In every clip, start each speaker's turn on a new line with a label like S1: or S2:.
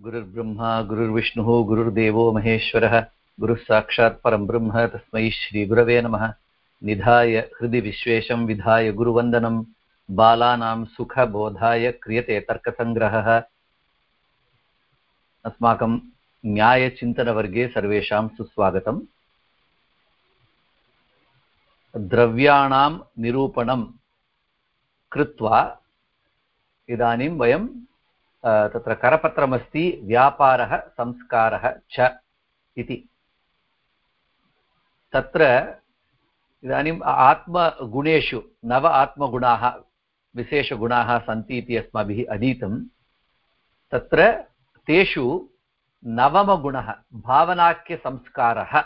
S1: गुरुर्ब्रह्मा, गुरुर्विष्णुः, गुरुर्देवो महेश्वरः गुरुः साक्षात् परं ब्रह्म, तस्मै श्रीगुरवे नमः। निधाय हृदि विश्वेशं विधाय गुरुवन्दनं, बालानां सुखबोधाय क्रियते तर्कसङ्ग्रहः अस्माकं न्यायचिन्तनवर्गे सर्वेषां सुस्वागतम्। द्रव्याणां निरूपणं कृत्वा इदानीं वयं तत्र करपत्रमस्ति व्यापारः संस्कारः च इति। तत्र इदानीम् आत्मगुणेषु, नव आत्मगुणाः, विशेषगुणाः सन्ति इति अस्माभिः अधीतं। तत्र तेषु नवमगुणः भावनाख्यसंस्कारः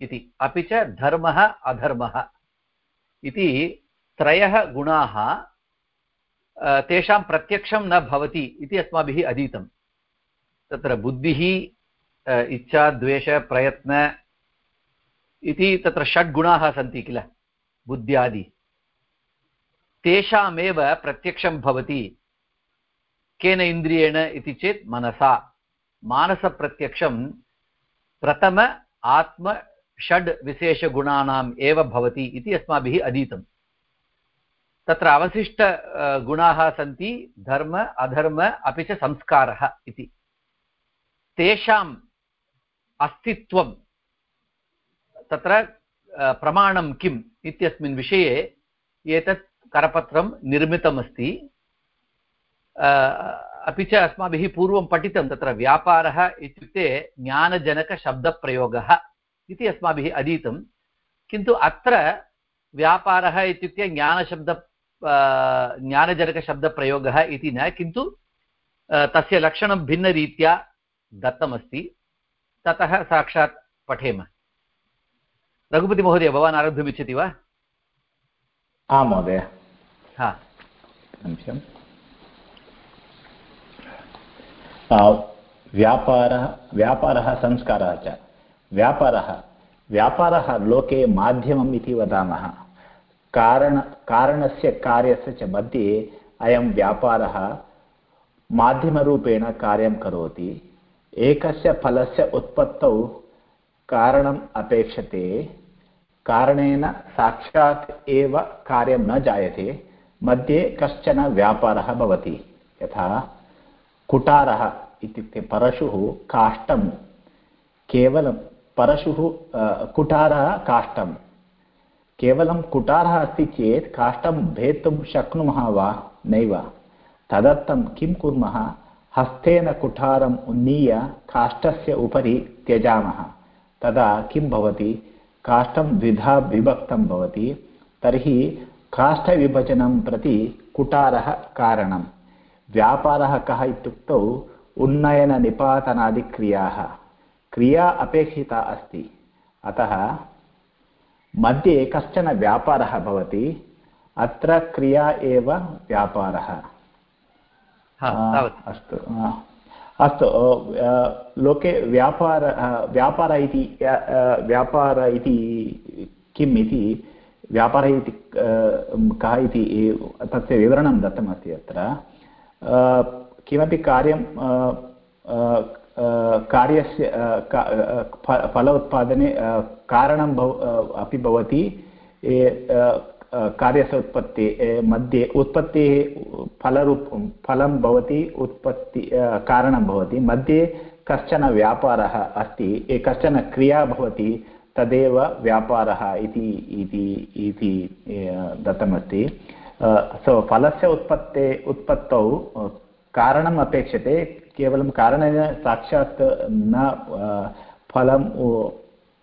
S1: इति। अपि च धर्मः अधर्मः इति त्रयः गुणाः तेषां प्रत्यक्षं न भवति इति अस्माभिः अधीतं। तत्र बुद्धिः इच्छा, द्वेष, प्रयत्न इति तत्र षड्गुणाः सन्ति किल? बुद्ध्यादि। तेषामेव प्रत्यक्षं भवति, केन इन्द्रियेण इति चेत् मनसा। मानसप्रत्यक्षं प्रथम, आत्म, षड् विशेषगुणानाम् एव भवति इति अस्माभिः अधीतम्। तत्र अवशिष्ट गुणाः सन्ति, धर्म, अधर्म, अपि च संस्कारः इति। तेषाम् अस्तित्वं तत्र प्रमाणं किम् इत्यस्मिन् विषये एतत् करपत्रं निर्मितमस्ति। अपि च अस्माभिः पूर्वं पठितं तत्र व्यापारः इत्युक्ते ज्ञानजनकशब्दप्रयोगः इति अस्माभिः अधीतं। किन्तु अत्र व्यापारः इत्युक्ते ज्ञानशब्द ज्ञानजनकशब्दप्रयोगः इति न किन्तु तस्य लक्षणं भिन्नरीत्या दत्तमस्ति। ततः साक्षात् पठेम। रघुपतिमहोदय भवान् आरब्धुमिच्छति वा?
S2: आं महोदय।
S1: हा।
S2: निमिषम्। व्यापारः व्यापारः संस्कारः च। व्यापारः व्यापारः लोके माध्यमम् इति वदामः। कारण, कारणस्य, कार्यस्य च मध्ये अयं व्यापारः माध्यमरूपेण कार्यं करोति। एकस्य फलस्य उत्पत्तौ कारणम् अपेक्षते। कारणेन साक्षात् एव कार्यं न जायते। मध्ये कश्चन व्यापारः भवति। यथा कुटारः इत्युक्ते परशुः काष्ठं केवलं परशुः कुटारः काष्ठं केवलं कुटारः अस्ति चेत् काष्ठं भेत्तुं शक्नुमः वा? नैव। तदर्थं किं कुर्मः? हस्तेन कुठारम् उन्नीय काष्ठस्य उपरि त्यजामः। तदा किं भवति? काष्ठं द्विधा विभक्तं भवति। तर्हि काष्ठविभजनं प्रति कुटारः कारणं व्यापारः कः इत्युक्तौ? उन्नयननिपातनादिक्रियाः। क्रिया अपेक्षिता अस्ति। अतः मध्ये कश्चन व्यापारः भवति? अत्र क्रिया एव व्यापारः। अस्तु अस्तु लोके व्यापार व्यापार इति व्यापार इति किम् इति व्यापारः इति कः इति तस्य विवरणं दत्तमस्ति अत्र। किमपि कार्यं कार्यस्य फल उत्पादने कारणं भव अपि भवति। कार्यस्य उत्पत्ति मध्ये उत्पत्तिः, फलरूप, फलं भवति, उत्पत्ति कारणं भवति। मध्ये कश्चन व्यापारः अस्ति कश्चन क्रिया भवति, तदेव व्यापारः इति दत्तमस्ति। सो फलस्य उत्पत्ते, उत्पत्तौ, कारणम् अपेक्षते केवलं कारणेन साक्षात् न फलं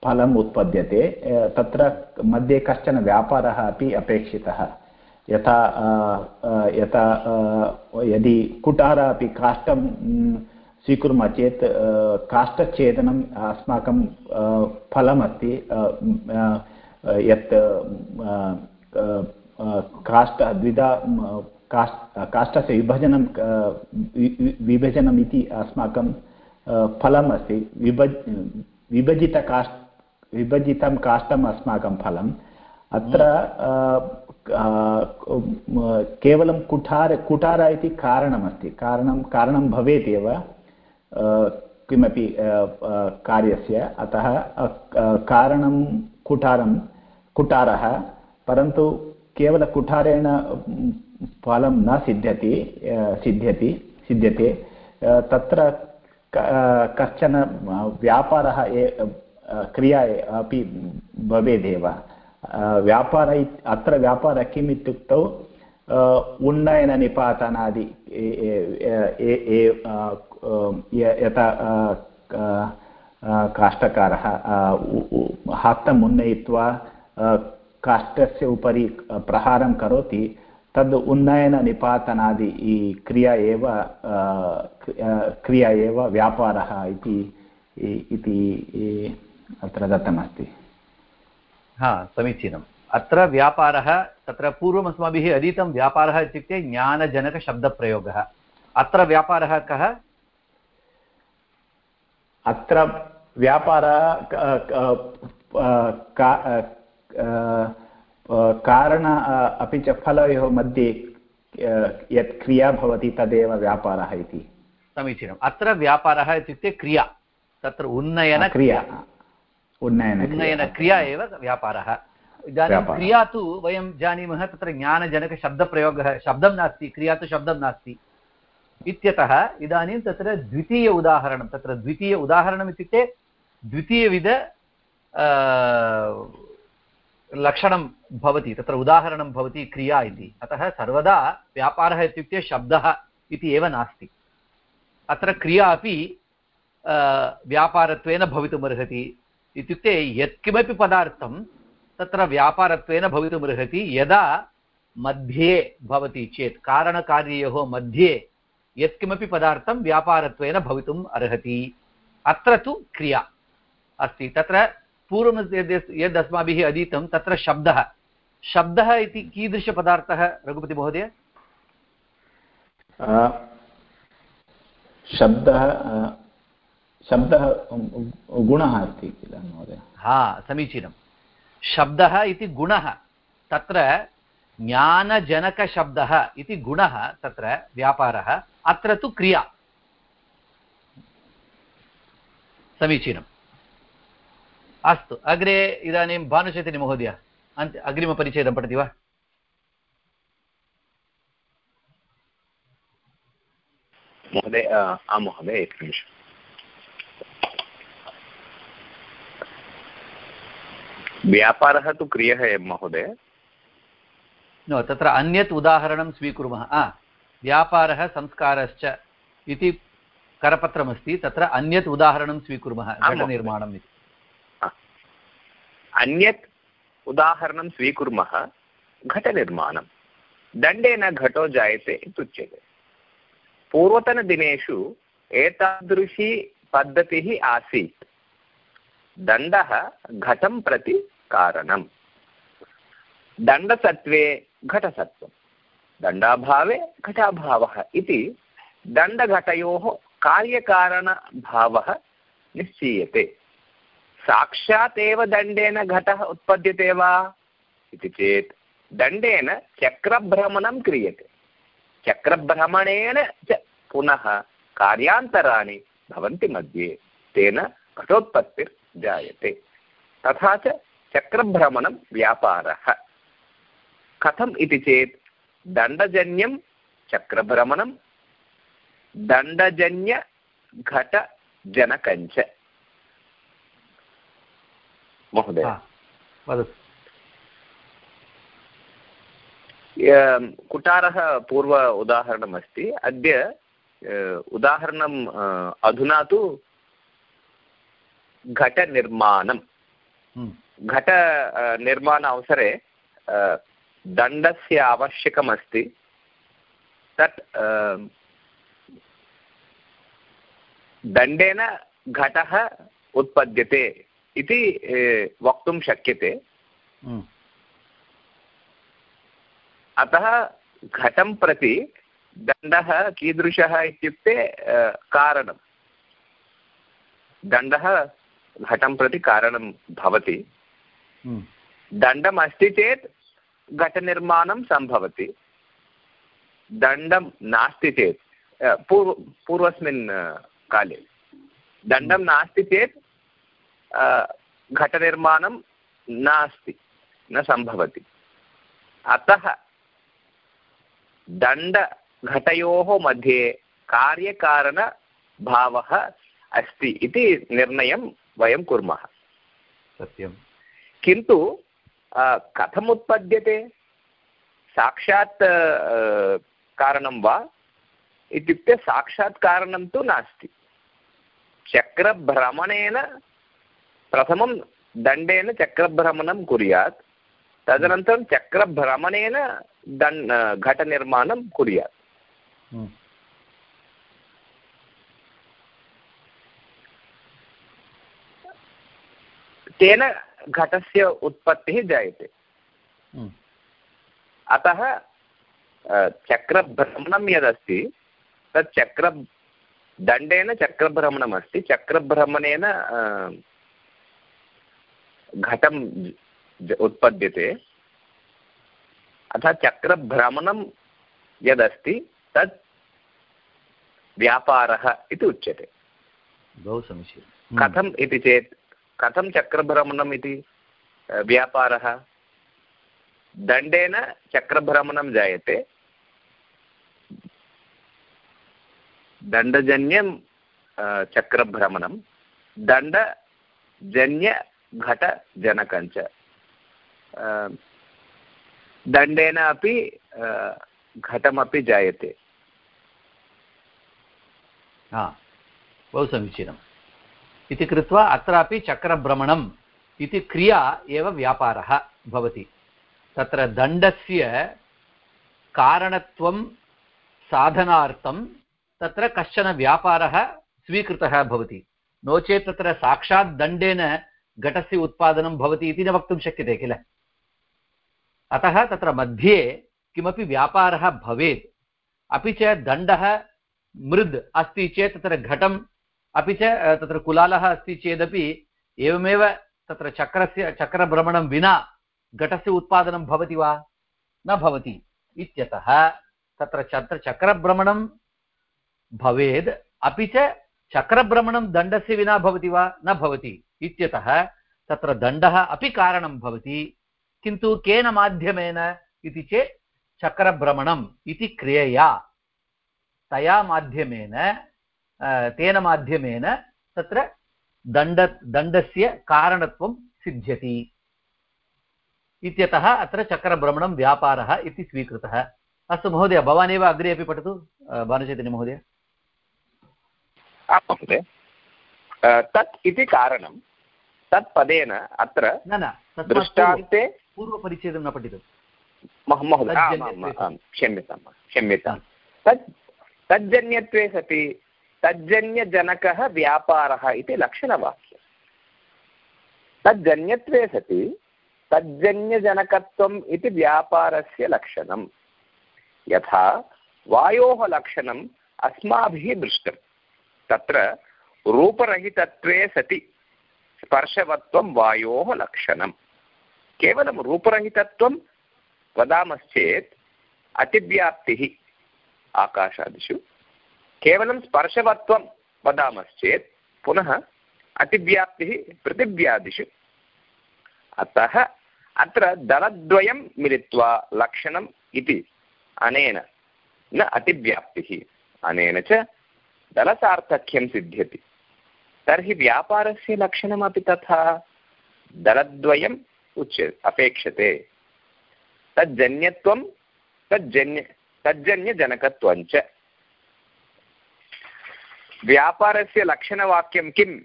S2: फलम् उत्पद्यते तत्र मध्ये कश्चन व्यापारः अपि अपेक्षितः। यथा यथा यदि कुटारः अपि काष्ठं स्वीकुर्मः चेत् काष्ठच्छेदनम् अस्माकं फलमस्ति यत् काष्ठ द्विधा काष् काष्ठस्य विभजनं विभजनम् इति अस्माकं फलम् अस्ति विभज् विभजितकाष् विभजितं काष्ठम् अस्माकं फलम्। अत्र केवलं कुठार, कुटार इति कारणमस्ति। कारणं कारणं भवेत् एव किमपि कार्यस्य। अतः कारणं कुठारं कुठारः परन्तु केवलकुठारेण फलं न सिद्ध्यति सिद्ध्यति, सिद्ध्यते। तत्र कश्चन व्यापारः क्रिया अपि भवेदेव। व्यापार अत्र व्यापारः किम् इत्युक्तौ उन्नयननिपातनादि यथा काष्ठकारः हस्तम् उन्नयित्वा काष्ठस्य उपरि प्रहारं करोति। तद् उन्नयननिपातनादि क्रिया एव क्रिया एव व्यापारः इति अत्र दत्तमस्ति।
S1: हा समीचीनम्। अत्र व्यापारः तत्र पूर्वम् अस्माभिः अधीतं व्यापारः इत्युक्ते ज्ञानजनकशब्दप्रयोगः। अत्र व्यापारः कः?
S2: अत्र व्यापारः कारण अपि च फलयोः मध्ये यत् क्रिया भवति तदेव व्यापारः इति।
S1: समीचीनम्। अत्र व्यापारः इत्युक्ते क्रिया। तत्र उन्नयन
S2: क्रिया। उन्नयन
S1: उन्नयनक्रिया एव व्यापारः। इदानीं क्रिया तु वयं जानीमः तत्र ज्ञानजनकशब्दप्रयोगः शब्दं नास्ति क्रिया तु शब्दं नास्ति। इत्यतः इदानीं तत्र द्वितीय उदाहरणं तत्र द्वितीय उदाहरणम् इत्युक्ते द्वितीयविध लक्षणं भवति, तत्र उदाहरणं भवति क्रिया इति। अतः सर्वदा व्यापारः इत्युक्ते शब्दः इति एव नास्ति। अत्र क्रिया अपि व्यापारत्वेन भवितुमर्हति इत्युक्ते यत्किमपि पदार्थं तत्र व्यापारत्वेन भवितुमर्हति यदा मध्ये भवति चेत्, कारणकार्ययोः मध्ये यत्किमपि पदार्थं व्यापारत्वेन भवितुम् अर्हति। अत्र तु क्रिया अस्ति। तत्र पूर्वं यद् यद् अस्माभिः अधीतं तत्र शब्दः। शब्दः इति कीदृशपदार्थः रघुपतिमहोदय
S2: शब्दः शब्दः गुणः अस्ति किल महोदय?
S1: हा समीचीनं। शब्दः इति गुणः तत्र ज्ञानजनकशब्दः इति गुणः तत्र व्यापारः अत्र तु क्रिया। समीचीनम् अस्तु अग्रे इदानीं भानुचैतन्यमहोदय अन्त अग्रिमपरिच्छेदं पठति वा?
S3: महोदय आं महोदय एकनिमिषम् व्यापारः तु क्रियः एव महोदय।
S1: न तत्र अन्यत् उदाहरणं स्वीकुर्मः। व्यापारः संस्कारश्च इति करपत्रमस्ति तत्र अन्यत् उदाहरणं स्वीकुर्मः घटनिर्माणम् इति।
S3: अन्यत् उदाहरणं स्वीकुर्मः घटनिर्माणं। दण्डेन घटो जायते इत्युच्यते पूर्वतनदिनेषु एतादृशी पद्धतिः आसीत्। दण्डः घटं प्रति कारणं दण्डसत्त्वे घटसत्त्वं। दण्डाभावे घटाभावः इति दण्डघटयोः कार्यकारणभावः निश्चीयते। साक्षात् एव दण्डेन घटः उत्पद्यते वा? इति चेत् दण्डेन चक्रभ्रमणं चक्रभ्रमणेन पुनः कार्यान्तराणि मध्ये, तेन घटोत्पत्तिर्जायते। तथा च व्यापारः। कथम् इति चेत् दण्डजन्यं चक्रभ्रमणं दण्डजन्यघटजनकञ्च महोदय।
S1: वदतु।
S3: कुटारः पूर्व उदाहरणमस्ति। अद्य उदाहरणम् अधुना तु घटनिर्माणं घटनिर्माण अवसरे दण्डस्य आवश्यकमस्ति। तत् दण्डेन घटः उत्पद्यते। इति वक्तुं शक्यते। अतः घटं प्रति दण्डः कीदृशः इत्युक्ते कारणं दण्डः घटं प्रति कारणं भवति। दण्डम् अस्ति चेत् घटनिर्माणं सम्भवति। दण्डं नास्ति चेत् पूर्व पूर्वस्मिन् काले। दण्डं नास्ति चेत् घटनिर्माणं नास्ति न सम्भवति। अतः दण्डघटयोः मध्ये कार्यकारणभावः अस्ति इति निर्णयं वयं कुर्मः।
S1: सत्यं
S3: किन्तु कथम् उत्पद्यते? साक्षात् कारणं वा? इत्युक्ते साक्षात् कारणं तु नास्ति। चक्रभ्रमणेन प्रथमं दण्डेन चक्रभ्रमणं कुर्यात् तदनन्तरं चक्रभ्रमणेन दण् घटनिर्माणं कुर्यात्
S1: हम्म।
S3: तेन घटस्य उत्पत्तिः जायते
S1: हम्म।
S3: अतः चक्रभ्रमणं यदस्ति तत् चक्र दण्डेन चक्रभ्रमणमस्ति चक्रभ्रमणेन घटं उत्पद्यते। अतः चक्रभ्रमणं यदस्ति तत् व्यापारः इति उच्यते।
S1: बहु समीचीनं।
S3: कथम् इति चेत् कथं चक्रभ्रमणम् इति व्यापारः? दण्डेन चक्रभ्रमणं जायते। दण्डजन्यं चक्रभ्रमणं। दण्डजन्यघटजनकञ्च दण्डेन अपि घटमपि जायते।
S1: हा, बहु समीचीनम्। इति कृत्वा अत्रापि चक्रभ्रमणम् इति क्रिया एव व्यापारः भवति। तत्र दण्डस्य कारणत्वं, साधनार्थं तत्र कश्चन व्यापारः स्वीकृतः भवति। नो चेत् तत्र साक्षात् दण्डेन घटस्य उत्पादनं भवति इति न वक्तुं शक्यते किल? अतः तत्र मध्ये किमपि व्यापारः भवेत्। अपि च दण्डः मृद् अस्ति चेत् तत्र घटम्, अपि च तत्र कुलालः अस्ति चेदपि एवमेव तत्र चक्रस्य, चक्रभ्रमणं विना घटस्य उत्पादनं भवति वा? न भवति। इत्यतः तत्र चत्र चक्रभ्रमणं भवेद्, अपि च चक्रभ्रमणं दण्डस्य विना भवति वा? न भवति। इत्यतः तत्र दण्डः अपि कारणं भवति। किन्तु केन माध्यमेन इति चेत् चक्रभ्रमणम् इति क्रियया। तया माध्यमेन तेन माध्यमेन तत्र दण्ड, दण्डस्य कारणत्वं सिद्ध्यति। इत्यतः अत्र चक्रभ्रमणं व्यापारः इति स्वीकृतः। अस्तु महोदय भवानेव अग्रे अपि पठतु। भानुचैतन्यमहोदय
S3: महोदय। तत् इति कारणं तत् पदेन अत्र
S1: न न
S3: दृष्टान्ते
S1: पूर्वपरिच्छेदं न पठितं
S3: महोदय क्षम्यतां क्षम्यतां तत् तज्जन्यत्वे सति तज्जन्यजनकः व्यापारः इति लक्षणवाक्यं तज्जन्यत्वे सति तज्जन्यजनकत्वम् इति व्यापारस्य लक्षणं यथा वायोः लक्षणम् अस्माभिः दृष्टं तत्र रूपरहितत्वे सति स्पर्शवत्वं वायोः लक्षणं केवलं रूपरहितत्वं वदामश्चेत् अतिव्याप्तिः आकाशादिषु केवलं स्पर्शवत्वं वदामश्चेत् पुनः अतिव्याप्तिः पृथिव्यादिषु अतः अत्र दलद्वयं मिलित्वा लक्षणम् इति अनेन न अतिव्याप्तिः अनेन च दलसार्थक्यं सिद्ध्यति तर्हि व्यापारस्य लक्षणमपि तथा दलद्वयम् उच्य अपेक्षते। तज्जन्यत्वं, तज्जन्य तज्जन्यजनकत्वञ्च व्यापारस्य लक्षणवाक्यं किम्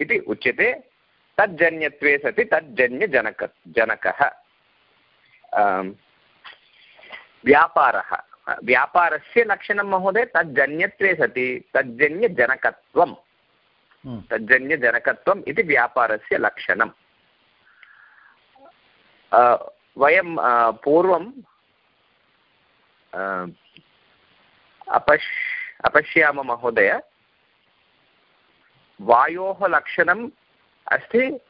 S3: इति उच्यते, तज्जन्यत्वे सति तज्जन्यजनक, जनकः। व्यापारः, व्यापारस्य लक्षणं महोदय, तज्जन्यत्वे सति तज्जन्यजनकत्वं
S1: हम्म।
S3: तज्जन्यजनकत्वम् इति व्यापारस्य लक्षणं वयं पूर्वं अपश् अपश्यामः महोदय। वायोः लक्षणम् अस्ति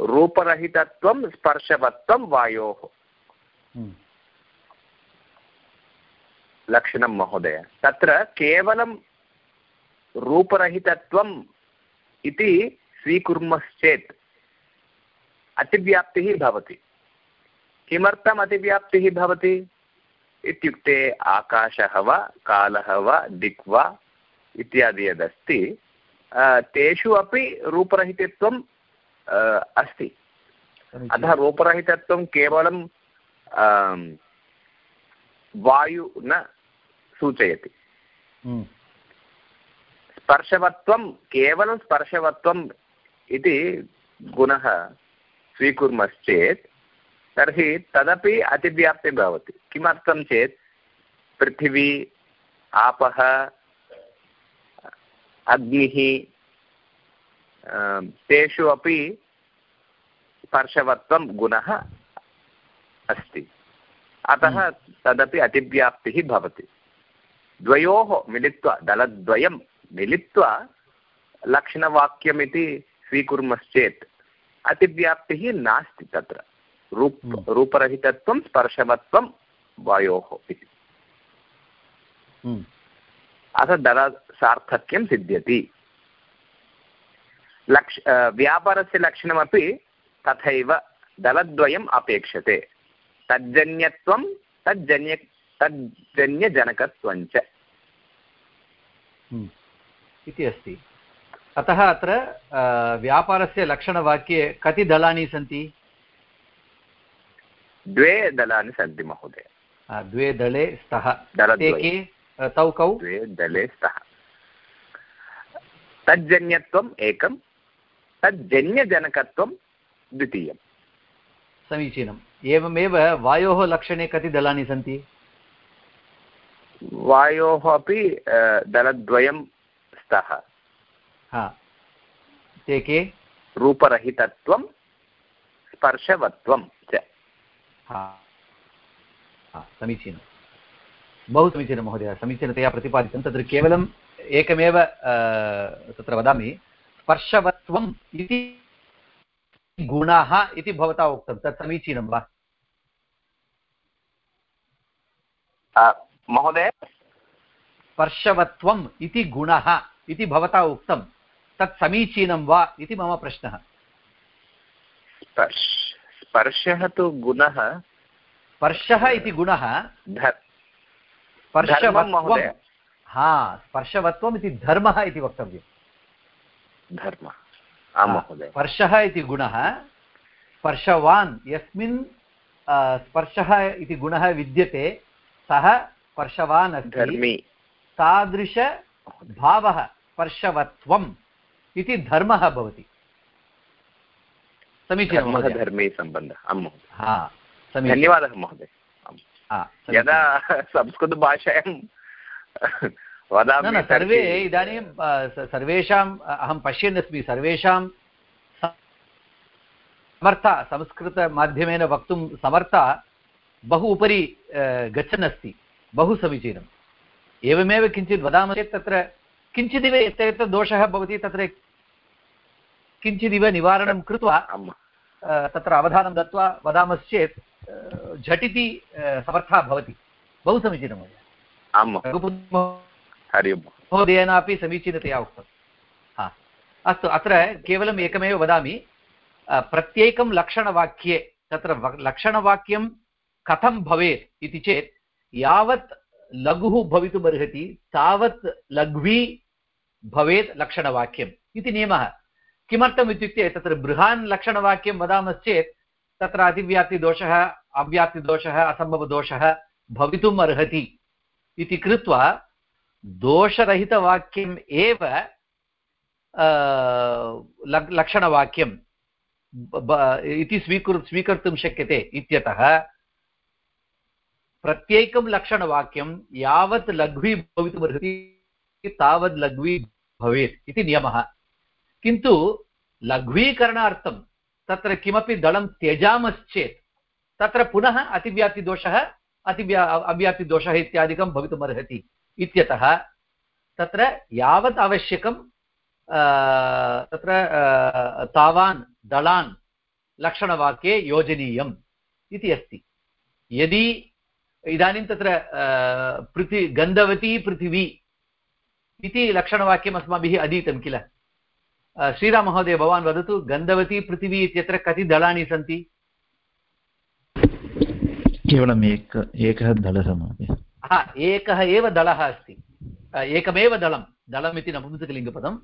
S3: रूपरहितत्वं स्पर्शवत्वं वायोः।
S1: हम्म।
S3: लक्षणं महोदय। तत्र केवलं रूपरहितत्वम् इति स्वीकुर्मश्चेत्। अतिव्याप्तिः भवति। किमर्थम् अतिव्याप्तिः भवति? इत्युक्ते आकाशः वा कालः वा दिक् वा इत्यादि यदस्ति तेषु अपि रूपरहितत्वं अस्ति। अतः रूपरहितत्वं केवलं वायु न सूचयति।
S1: हम्म।
S3: स्पर्शवत्वं केवलं स्पर्शवत्वम् इति गुणः स्वीकुर्मश्चेत् तर्हि तदपि अतिव्याप्तिः भवति। किमर्थं चेत्? पृथिवी आपः अग्निः तेषु अपि स्पर्शवत्वं गुणः अस्ति। अतः तदपि अतिव्याप्तिः भवति। द्वयोः मिलित्वा दलद्वयं मिलित्वा लक्षणवाक्यमिति स्वीकुर्मश्चेत्। अतिव्याप्तिः नास्ति तत्र। रूप रूपरहितत्वं स्पर्शवत्वं वायोः इति। अतः दलसार्थक्यं सिद्ध्यति। लक्ष व्यापारस्य लक्षणमपि तथैव दलद्वयम् अपेक्षते। तज्जन्यत्वं तज्जन्य तज्जन्यजनकत्वञ्च
S1: इति अस्ति। अतः अत्र व्यापारस्य लक्षणवाक्ये कति दलानि सन्ति?
S3: द्वे दलानि सन्ति महोदय।
S1: द्वे दले स्तः। ते के तौ कौ?
S3: द्वे दले स्तः। तज्जन्यत्वम् एकं तज्जन्यजनकत्वं द्वितीयं
S1: समीचीनम्। एवमेव वायोः लक्षणे कति दलानि सन्ति?
S3: वायोः अपि दलद्वयं
S1: हा। ते के?
S3: रूपरहितत्वं स्पर्शवत्वं च।
S1: समीचीनं। बहु समीचीनं महोदय। समीचीनतया प्रतिपादितं। तत्र केवलम् एकमेव तत्र वदामि। स्पर्शवत्वम् इति गुणाः इति भवता उक्तं। तत् समीचीनं वा?
S3: महोदय?
S1: स्पर्शवत्वम् इति गुणः। इति भवता उक्तं तत् समीचीनं वा इति मम प्रश्नः।
S3: स्पर्शः तु गुणः।
S1: स्पर्शः इति गुणः। स्पर्शवत्वं हा स्पर्शवत्वम् इति धर्मः इति वक्तव्यं
S3: धर्मः।
S1: स्पर्शः इति गुणः। स्पर्शवान् यस्मिन् स्पर्शः इति गुणः विद्यते सः स्पर्शवान् अस्ति। तादृशभावः स्पर्शवत्वम् इति धर्मः भवति।
S3: समीचीनं धर्मे सम्बन्धः।
S1: हा
S3: धन्यवादः महोदय। यदा संस्कृतभाषायां वदामि
S1: सर्वे इदानीं सर्वेषाम् अहं पश्यन्नस्मि सर्वेषां समर्था संस्कृतमाध्यमेन वक्तुं समर्था बहु उपरि गच्छन् अस्ति। बहु समीचीनम्। एवमेव किञ्चित् वदामः चेत् तत्र किञ्चिदिव यत्र यत्र दोषः भवति तत्र किञ्चिदिव निवारणं कृत्वा तत्र अवधानं दत्त्वा वदामश्चेत् झटिति समर्थः भवति। बहु समीचीनं महोदय। महोदयेनापि समीचीनतया उक्तं। हा। अस्तु अत्र केवलम् एकमेव वदामि। प्रत्येकं लक्षणवाक्ये तत्र लक्षणवाक्यं कथं भवेत् इति चेत् यावत् लघुः भवितुमर्हति तावत् लघ्वी भवेत् लक्षणवाक्यम् इति नियमः। किमर्थम् इत्युक्ते तत्र बृहान् लक्षणवाक्यं वदामश्चेत्, तत्र अतिव्याप्तिदोषः, अव्याप्तिदोषः, असम्भवदोषः भवितुम् अर्हति इति कृत्वा दोषरहितवाक्यम् एव लक्षणवाक्यम् इति स्वीकुर्, स्वीकर्तुं शक्यते इत्यतः प्रत्येकं लक्षणवाक्यं यावत् लघ्वी भवितुमर्हति तावत् लघ्वी भवेत् इति नियमः। किन्तु लघ्वीकरणार्थं तत्र किमपि दलं त्यजामश्चेत्, तत्र पुनः अतिव्याप्तिदोषः, अतिव्या, अव्याप्तिदोषः इत्यादिकं भवितुमर्हति इत्यतः तत्र यावत् आवश्यकं तत्र तावान्, दलान् लक्षणवाक्ये योजनीयम् इति अस्ति। यदि इदानीं तत्र पृथि गन्धवती पृथिवी इति लक्षणवाक्यम् अस्माभिः अधीतं किल? श्रीराममहोदय भवान् वदतु गन्धवती पृथिवी इत्यत्र कति दलानि सन्ति?
S4: केवलम् एक एकः दलः महोदय।
S1: हा एकः एव दलः अस्ति। एकमेव दलं। दलम् इति नपुंसकलिङ्गपदम्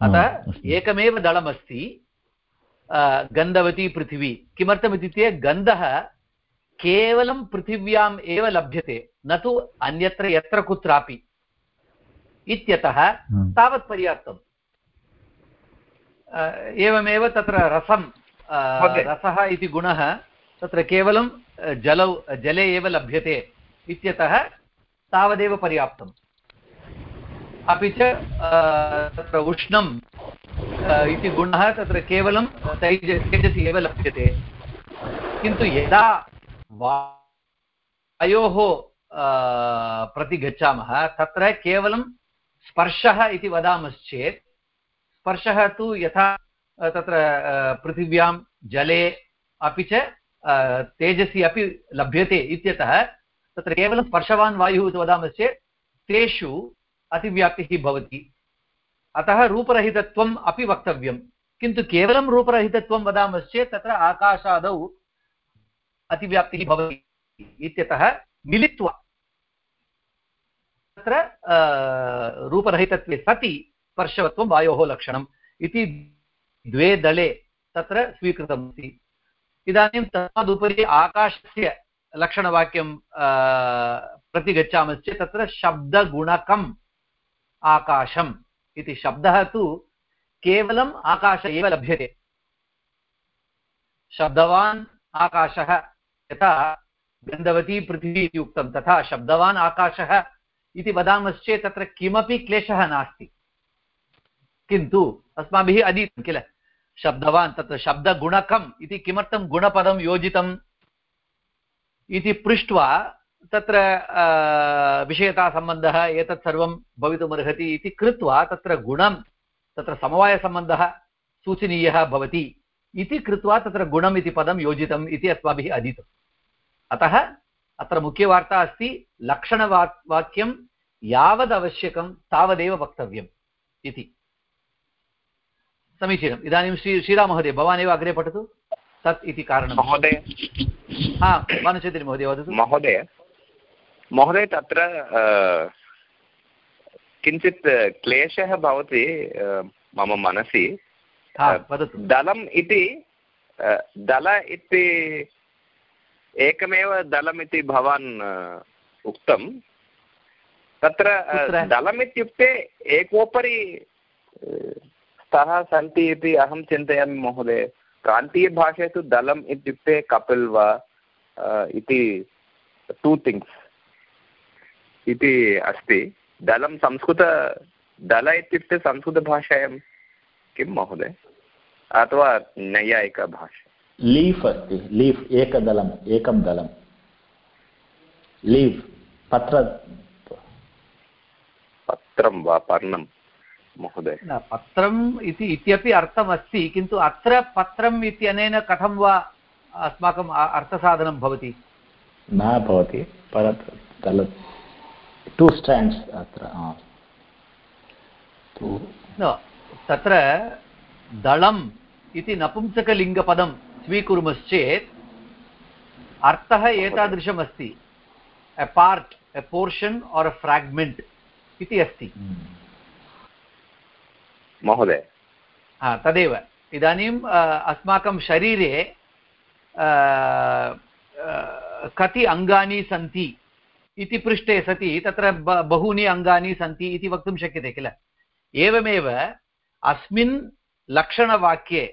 S1: अतः। एकमेव दलमस्ति गन्धवती पृथिवी। किमर्थमित्युक्ते गन्धः केवलं पृथिव्याम् एव लभ्यते न तु अन्यत्र यत्र कुत्रापि। इत्यतः। तावत् पर्याप्तम्। एवमेव तत्र रसं रसः इति गुणः तत्र केवलं जलौ जले एव लभ्यते इत्यतः तावदेव पर्याप्तम्। अपि च तत्र उष्णं अ, इति गुणः तत्र केवलं तैज तेजसि एव लभ्यते। किन्तु यदा वायोः प्रति गच्छामः, तत्र केवलं स्पर्शः इति वदामश्चेत्, स्पर्शः तु यथा तत्र पृथिव्यां जले अपि च तेजसि अपि लभ्यते इत्यतः, तत्र केवलं स्पर्शवान् वायुः इति वदामश्चेत्, तेषु अतिव्याप्तिः भवति। अतः रूपरहितत्वम् अपि वक्तव्यं। किन्तु केवलं रूपरहितत्वं वदामश्चेत्, तत्र आकाशादौ अतिव्याप्तिः भवति इत्यतः मिलित्वा तत्र रूपरहितत्वे सति स्पर्शवत्वं वायोः लक्षणम् इति द्वे दले तत्र स्वीकृतमस्ति। इदानीं तस्मादुपरि आकाशस्य लक्षणवाक्यं प्रति गच्छामश्चेत् तत्र शब्दगुणकम् आकाशम् इति। शब्दः तु केवलम् आकाश एव लभ्यते। शब्दवान् आकाशः यथा गन्धवती पृथिवी इति उक्तं, तथा शब्दवान् आकाशः इति वदामश्चेत् तत्र किमपि क्लेशः नास्ति। किन्तु अस्माभिः अधीतं किल? शब्दवान्, तत्र शब्दगुणकम् इति किमर्थं गुणपदं योजितम् इति पृष्ट्वा तत्र विषयतासम्बन्धः एतत् सर्वं भवितुमर्हति इति कृत्वा तत्र गुणं, तत्र समवायसम्बन्धः सूचनीयः भवति। इति कृत्वा तत्र गुणम् इति पदं योजितम् इति अस्माभिः अधीतम्। अतः अत्र मुख्यवार्ता अस्ति लक्षणवा वाक्यं यावदवश्यकं तावदेव वक्तव्यम् इति। समीचीनम्। इदानीं श्री श्रीराममहोदय भवान् एव अग्रे पठतु। तत् इति कारणं
S3: महोदय।
S1: हा भानुचेतरि महोदय वदतु।
S3: महोदय। महोदय तत्र किञ्चित् क्लेशः भवति मम मनसि।
S1: वदतु।
S3: दलम् इति दल इति एकमेव दलम् इति भवान् उक्तं तत्र दलम् इत्युक्ते एकोपरि स्तः सन्ति इति अहं चिन्तयामि महोदय। प्रान्तीयभाषासु दलम् इत्युक्ते कपिल् वा इति टु थिङ्ग्स् इति अस्ति। दलं संस्कृत दल इत्युक्ते संस्कृतभाषायां किं महोदय? अथवा नैयायिकभाषा
S2: लीफ् अस्ति लीफ् एकदलम् एकं दलं लीव् पत्र
S3: पत्रं वा पर्णं महोदय?
S1: न पत्रम् इति इत्यपि अर्थमस्ति किन्तु अत्र पत्रम् इत्यनेन कथं वा अस्माकम् अर्थसाधनं भवति?
S2: न भवति दल टु स्टाण्ड्स् अत्र
S1: न तत्र दलम् इति नपुंसकलिङ्गपदं स्वीकुर्मश्चेत् अर्थः एतादृशमस्ति. ए पार्ट् ए पोर्शन् और् अ फ्राग्मेण्ट् इति अस्ति.
S3: महोदय।
S1: हा तदेव. इदानीम् अस्माकं शरीरे कति अङ्गानि सन्ति इति पृष्टे सति तत्र बहूनि अङ्गानि सन्ति इति वक्तुं शक्यते किल? एवमेव अस्मिन् लक्षणवाक्ये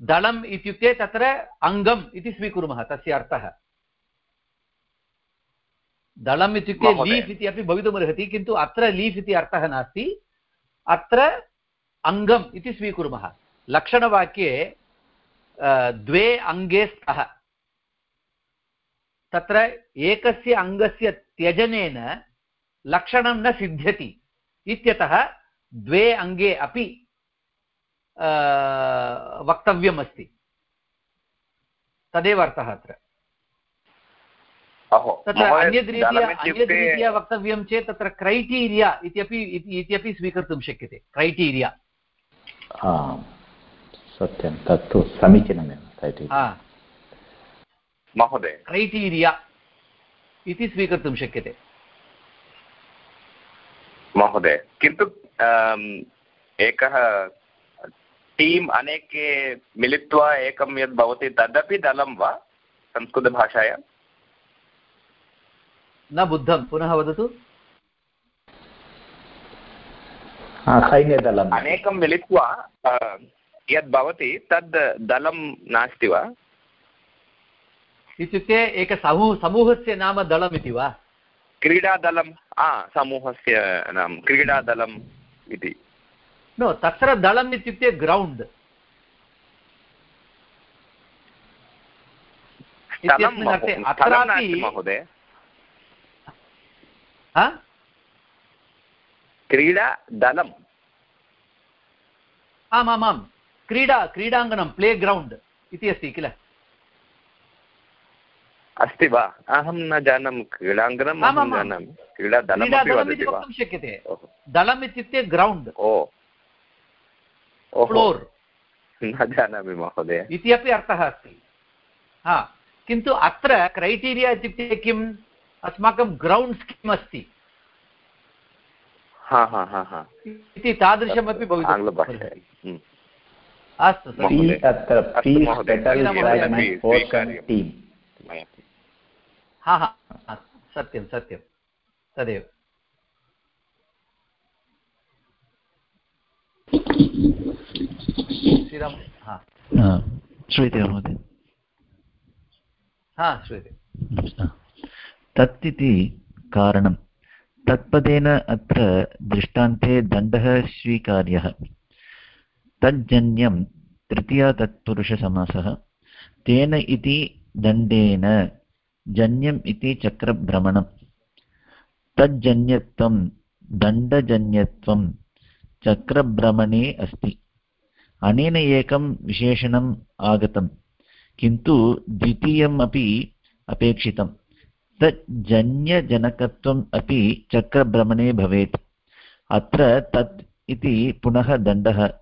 S1: दलम् इत्युक्ते तत्र अङ्गम् इति स्वीकुर्मः तस्य अर्थः। दलम् इत्युक्ते लीफ् इति अपि भवितुमर्हति किन्तु अत्र लीफ् इति अर्थः नास्ति। अत्र अङ्गम् इति स्वीकुर्मः। लक्षणवाक्ये द्वे अङ्गे स्तः। तत्र एकस्य अङ्गस्य त्यजनेन लक्षणं न सिद्ध्यति। इत्यतः द्वे अङ्गे अपि वक्तव्यमस्ति। तदेव अर्थः अत्र। तत्र अन्यद्रीत्या अन्यद्रीत्या वक्तव्यं चेत् तत्र क्रैटीरिया इत्यपि इति- इत्यपि स्वीकर्तुं शक्यते। क्रैटीरिया
S2: सत्यं तत्तु समीचीनमेव
S3: महोदय।
S1: क्रैटीरिया इति स्वीकर्तुं शक्यते।
S3: महोदय किन्तु एकः टीम् अनेके मिलित्वा एकं यद् भवति तदपि दलं वा संस्कृतभाषायां?
S1: न बुद्धं पुनः वदतु।
S2: हा, सैन्यदलम्
S3: अनेकं मिलित्वा यद् भवति तद् दलं नास्ति वा?
S1: इत्युक्ते एकसमूह समूहस्य नाम दलम् इति वा?
S3: क्रीडादलं हा समूहस्य नाम क्रीडादलम् इति।
S1: नो तत्र दलम् इत्युक्ते ग्रौण्ड् अत्रापि
S3: महोदय।
S1: हा?
S3: क्रीडादलम्
S1: आमामां क्रीडा क्रीडाङ्गणं प्ले ग्रौण्ड् इति अस्ति किल?
S3: अस्ति वा? अहं न जानामि क्रीडाङ्गणम् अहं जानामि। क्रीडादलमपि
S1: क्रीडादलम्
S3: वदति वा?
S1: शक्यते। दलम् इत्युक्ते ग्रौण्ड्
S3: ओ।
S1: फ्लोर्
S3: न जानामि महोदय।
S1: इति अपि अर्थः अस्ति। हा। किन्तु अत्र क्रैटीरिया इत्युक्ते किम्? अस्माकं ग्रौण्ड्स् किम् अस्ति
S3: हा हा हा हा।
S1: इति तादृशमपि भवितुम्
S3: हम्म।
S1: अस्तु हा हा। हा, सत्यं सत्यं। तदेव। हा।
S4: हा, श्रूयते वा महोदय?
S1: हा श्रूयते।
S4: तत् इति कारणं। तत्पदेन अत्र दृष्टान्ते दण्डः स्वीकार्यः। तज्जन्यं तृतीया तत्पुरुषसमासः। तेन इति दण्डेन जन्यम् इति चक्रभ्रमणं तज्जन्यत्वं, दण्डजन्यत्वं चक्रभ्रमणे अस्ति। अनेन एकं विशेषणम् आगतं किन्तु द्वितीयम् अपि अपेक्षितं तत् जन्यजनकत्वम् अपि चक्रभ्रमणे भवेत्। अत्र तत् इति पुनः दण्डः।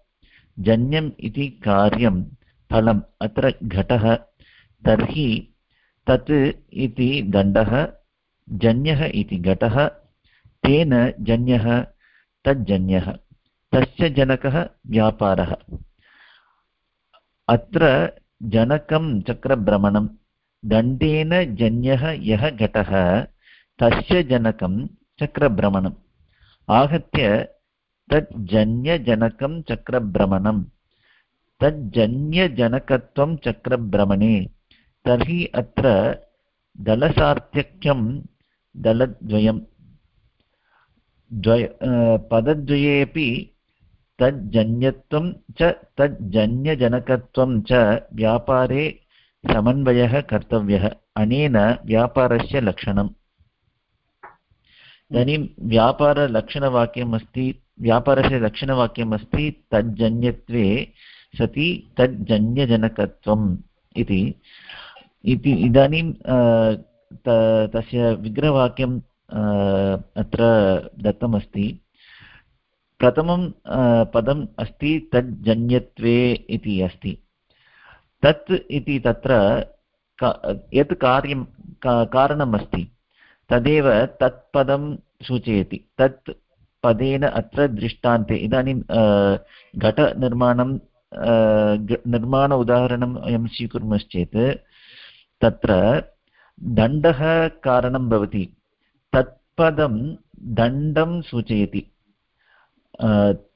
S4: जन्यम् इति कार्यं, फलम् अत्र घटः। तर्हि तत् इति दण्डः। जन्यः इति घटः, तेन जन्यः, तज्जन्यः, तस्य जनकः व्यापारः। अत्र जनकं चक्रभ्रमणं, दण्डेन जन्यः यः घटः, तस्य जनकं चक्रभ्रमणम्। आहत्य तज्जन्यजनकं चक्रभ्रमणं तज्जन्यजनकत्वं चक्रभ्रमणे। तर्हि अत्र दलसार्थक्यं दलद्वयं द्वय पदद्वयेपि तज्जन्यत्वं च तज्जन्यजनकत्वं च व्यापारे समन्वयः कर्तव्यः। अनेन व्यापारस्य लक्षणम्। इदानीं व्यापारलक्षणवाक्यम् अस्ति व्यापारस्य लक्षणवाक्यम् अस्ति तज्जन्यत्वे सति तज्जन्यजनकत्वम् इति। इदानीं तस्य विग्रहवाक्यं अत्र दत्तमस्ति। प्रथमं पदम् अस्ति तज्जन्यत्वे इति अस्ति। तत् इति तत्र यत् कार्यं कारणम् अस्ति तदेव तत्पदं सूचयति। तत् पदेन अत्र दृष्टान्ते। इदानीं घटनिर्माणं निर्माण उदाहरणं वयं स्वीकुर्मश्चेत्, तत्र दण्डः कारणं भवति। तत्पदं दण्डं सूचयति।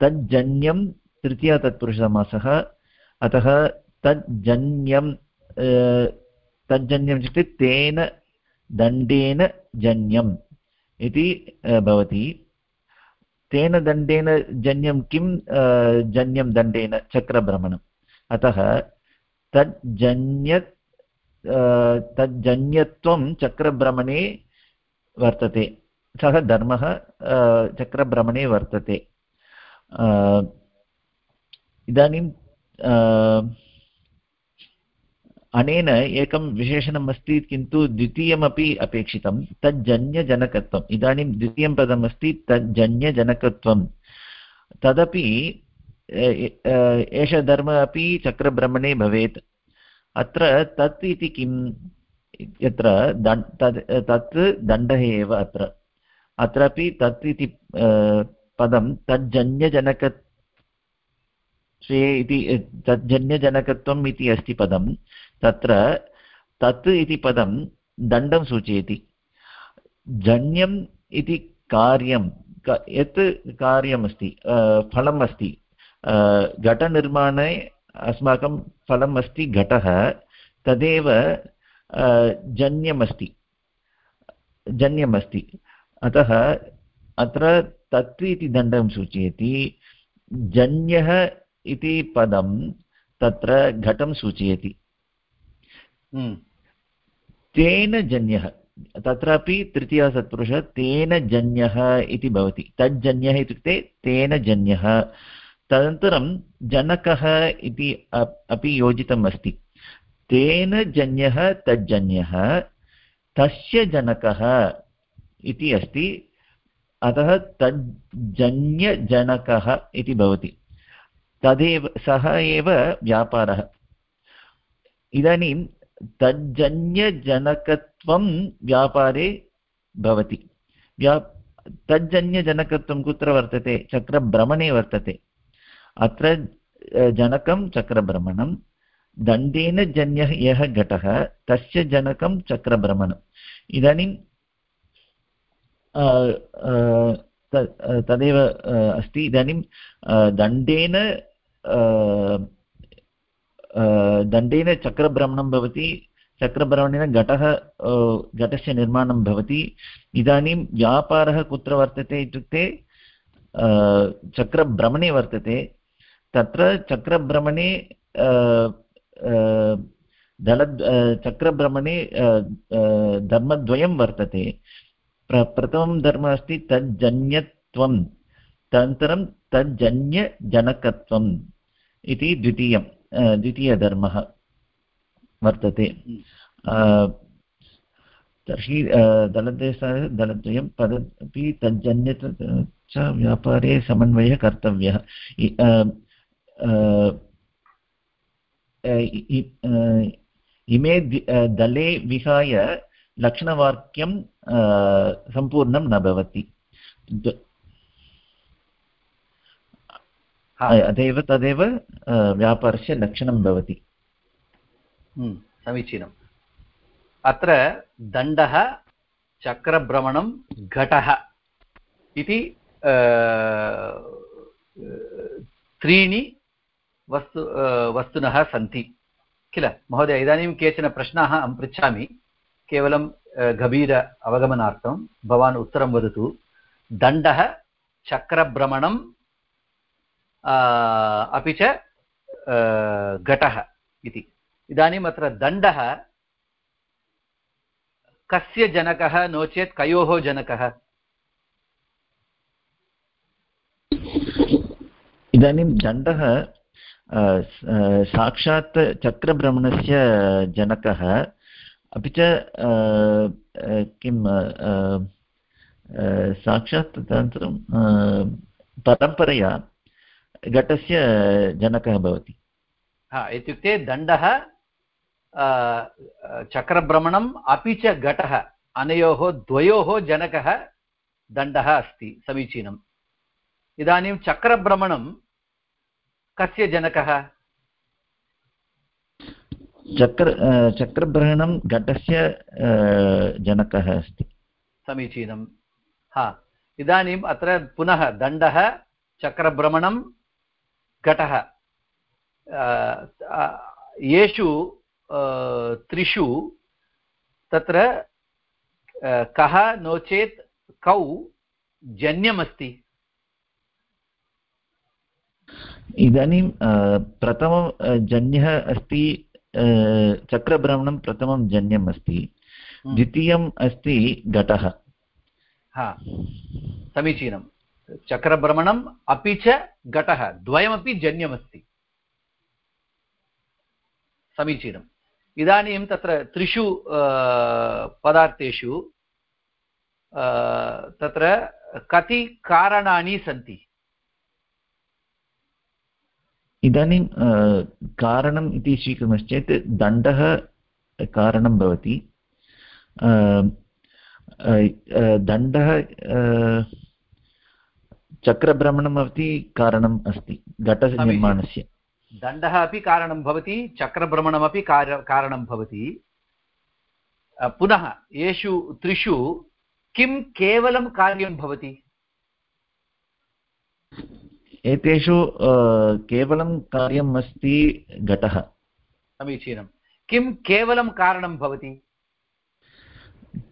S4: तज्जन्यं तृतीयतत्पुरुषसमासः अतः तज्जन्यं तज्जन्यम् इत्युक्ते तेन दण्डेन जन्यम् इति भवति। तेन दण्डेन जन्यं किं? जन्यं दण्डेन चक्रभ्रमणम्। अतः तज्जन्य अ, तज्जन्यत्वं चक्रभ्रमणे वर्तते। सः धर्मः चक्रभ्रमणे वर्तते। इदानीं अनेन एकं विशेषणम् अस्ति, किन्तु द्वितीयमपि अपेक्षितं, तज्जन्यजनकत्वम्। इदानीं द्वितीयं पदमस्ति तज्जन्यजनकत्वं तदपि एष धर्मः अपि चक्रभ्रमणे भवेत्। अत्र तत् इति किम् यत्र तत् दण्डः एव अत्र। अत्रापि तत् इति पदं तज्जन्यजनक स्वे इति तज्जन्यजनकत्वम् इति अस्ति पदं। तत्र तत् इति पदं दण्डं सूचयति। जन्यम् इति कार्यं यत् कार्यमस्ति फलम् अस्ति घटनिर्माणे अस्माकं फलम् अस्ति घटः तदेव जन्यमस्ति। जन्यमस्ति। अतः अत्र तत् इति दण्डं सूचयति। जन्यः इति पदं तत्र घटं सूचयति। तेन जन्यः तत्रापि तृतीयः सत्पुरुषः तेन जन्यः इति भवति। तज्जन्यः इत्युक्ते तेन जन्यः। तदनन्तरं जनकः इति अपि योजितम् अस्ति। तेन जन्यः, तज्जन्यः, तस्य जनकः इति अस्ति। अतः तज्जन्यजनकः इति भवति। तदेव, सः एव व्यापारः। इदानीं तज्जन्यजनकत्वं व्यापारे भवति। व्या, तज्जन्यजनकत्वं कुत्र वर्तते? चक्रभ्रमणे वर्तते। अत्र जनकं चक्रभ्रमणं, दण्डेन जन्यः यः घटः, तस्य जनकं चक्रभ्रमणम्। इदानीं तदेव अस्ति। इदानीं दण्डेन दण्डेन चक्रभ्रमणं भवति, चक्रभ्रमणेन घटः घटस्य निर्माणं भवति। इदानीं व्यापारः कुत्र वर्तते इत्युक्ते चक्रभ्रमणे वर्तते। तत्र चक्रभ्रमणे दल चक्रभ्रमणे धर्मद्वयं वर्तते। प्र, प्रथमं धर्मः अस्ति तज्जन्यत्वं, तदनन्तरं तज्जन्यजनकत्वम् इति द्वितीयं द्वितीयधर्मः वर्तते। तर्हि दलदेशः, दलद्वयं पदपि तज्जन्य च व्यापारे समन्वयः कर्तव्यः। इमे दले विहाय लक्षणवाक्यं सम्पूर्णं न भवति। अतएव तदेव व्यापारस्य लक्षणं भवति।
S1: समीचीनम्। अत्र दण्डः चक्रभ्रमणं घटः इति त्रीणि वस्तु वस्तुनः सन्ति। किल? महोदय, इदानीं केचन प्रश्नाः अहं पृच्छामि। केवलं गभीर अवगमनार्थं। भवान् उत्तरं वदतु। दण्डः चक्रभ्रमणं अपि च घटः इति। इदानीम् अत्र दण्डः कस्य जनकः नो चेत् कयोः जनकः?
S4: इदानीं दण्डः साक्षात् चक्रभ्रमणस्य जनकः, अपि च किं साक्षात् तदनन्तरं परम्परया घटस्य जनकः भवति।
S1: हा, इत्युक्ते दण्डः चक्रभ्रमणम् अपि च घटः, अनयोः द्वयोः जनकः दण्डः अस्ति समीचीनम्। इदानीं चक्रभ्रमणं कस्य जनकः?
S4: चक्र चक्रभ्रमणं घटस्य जनकः अस्ति।
S1: समीचीनं। हा इदानीम् अत्र पुनः दण्डः चक्रभ्रमणं घटः। येषु त्रिषु तत्र कः नो चेत् कौ जन्यमस्ति।
S4: इदानीं प्रथमं जन्यः अस्ति चक्रभ्रमणं प्रथमं जन्यम् अस्ति द्वितीयम् अस्ति घटः।
S1: हा समीचीनं। चक्रभ्रमणम् अपि च घटः द्वयमपि जन्यमस्ति। समीचीनम् इदानीं तत्र त्रिषु पदार्थेषु तत्र कति कारणानि सन्ति?
S4: इदानीं कारणम् इति स्वीकुर्मश्चेत् दण्डः कारणं भवति. दण्डः चक्रभ्रमणम् अपि कारणम् अस्ति, घटनिर्माणस्य.
S1: दण्डः अपि कारणं भवति, चक्रभ्रमणमपि कारणं भवति. पुनः, येषु त्रिषु, किं केवलं कार्यं भवति?
S4: एतेषु केवलं कार्यम् अस्ति घटः।
S1: समीचीनं। किं केवलं कारणं भवति?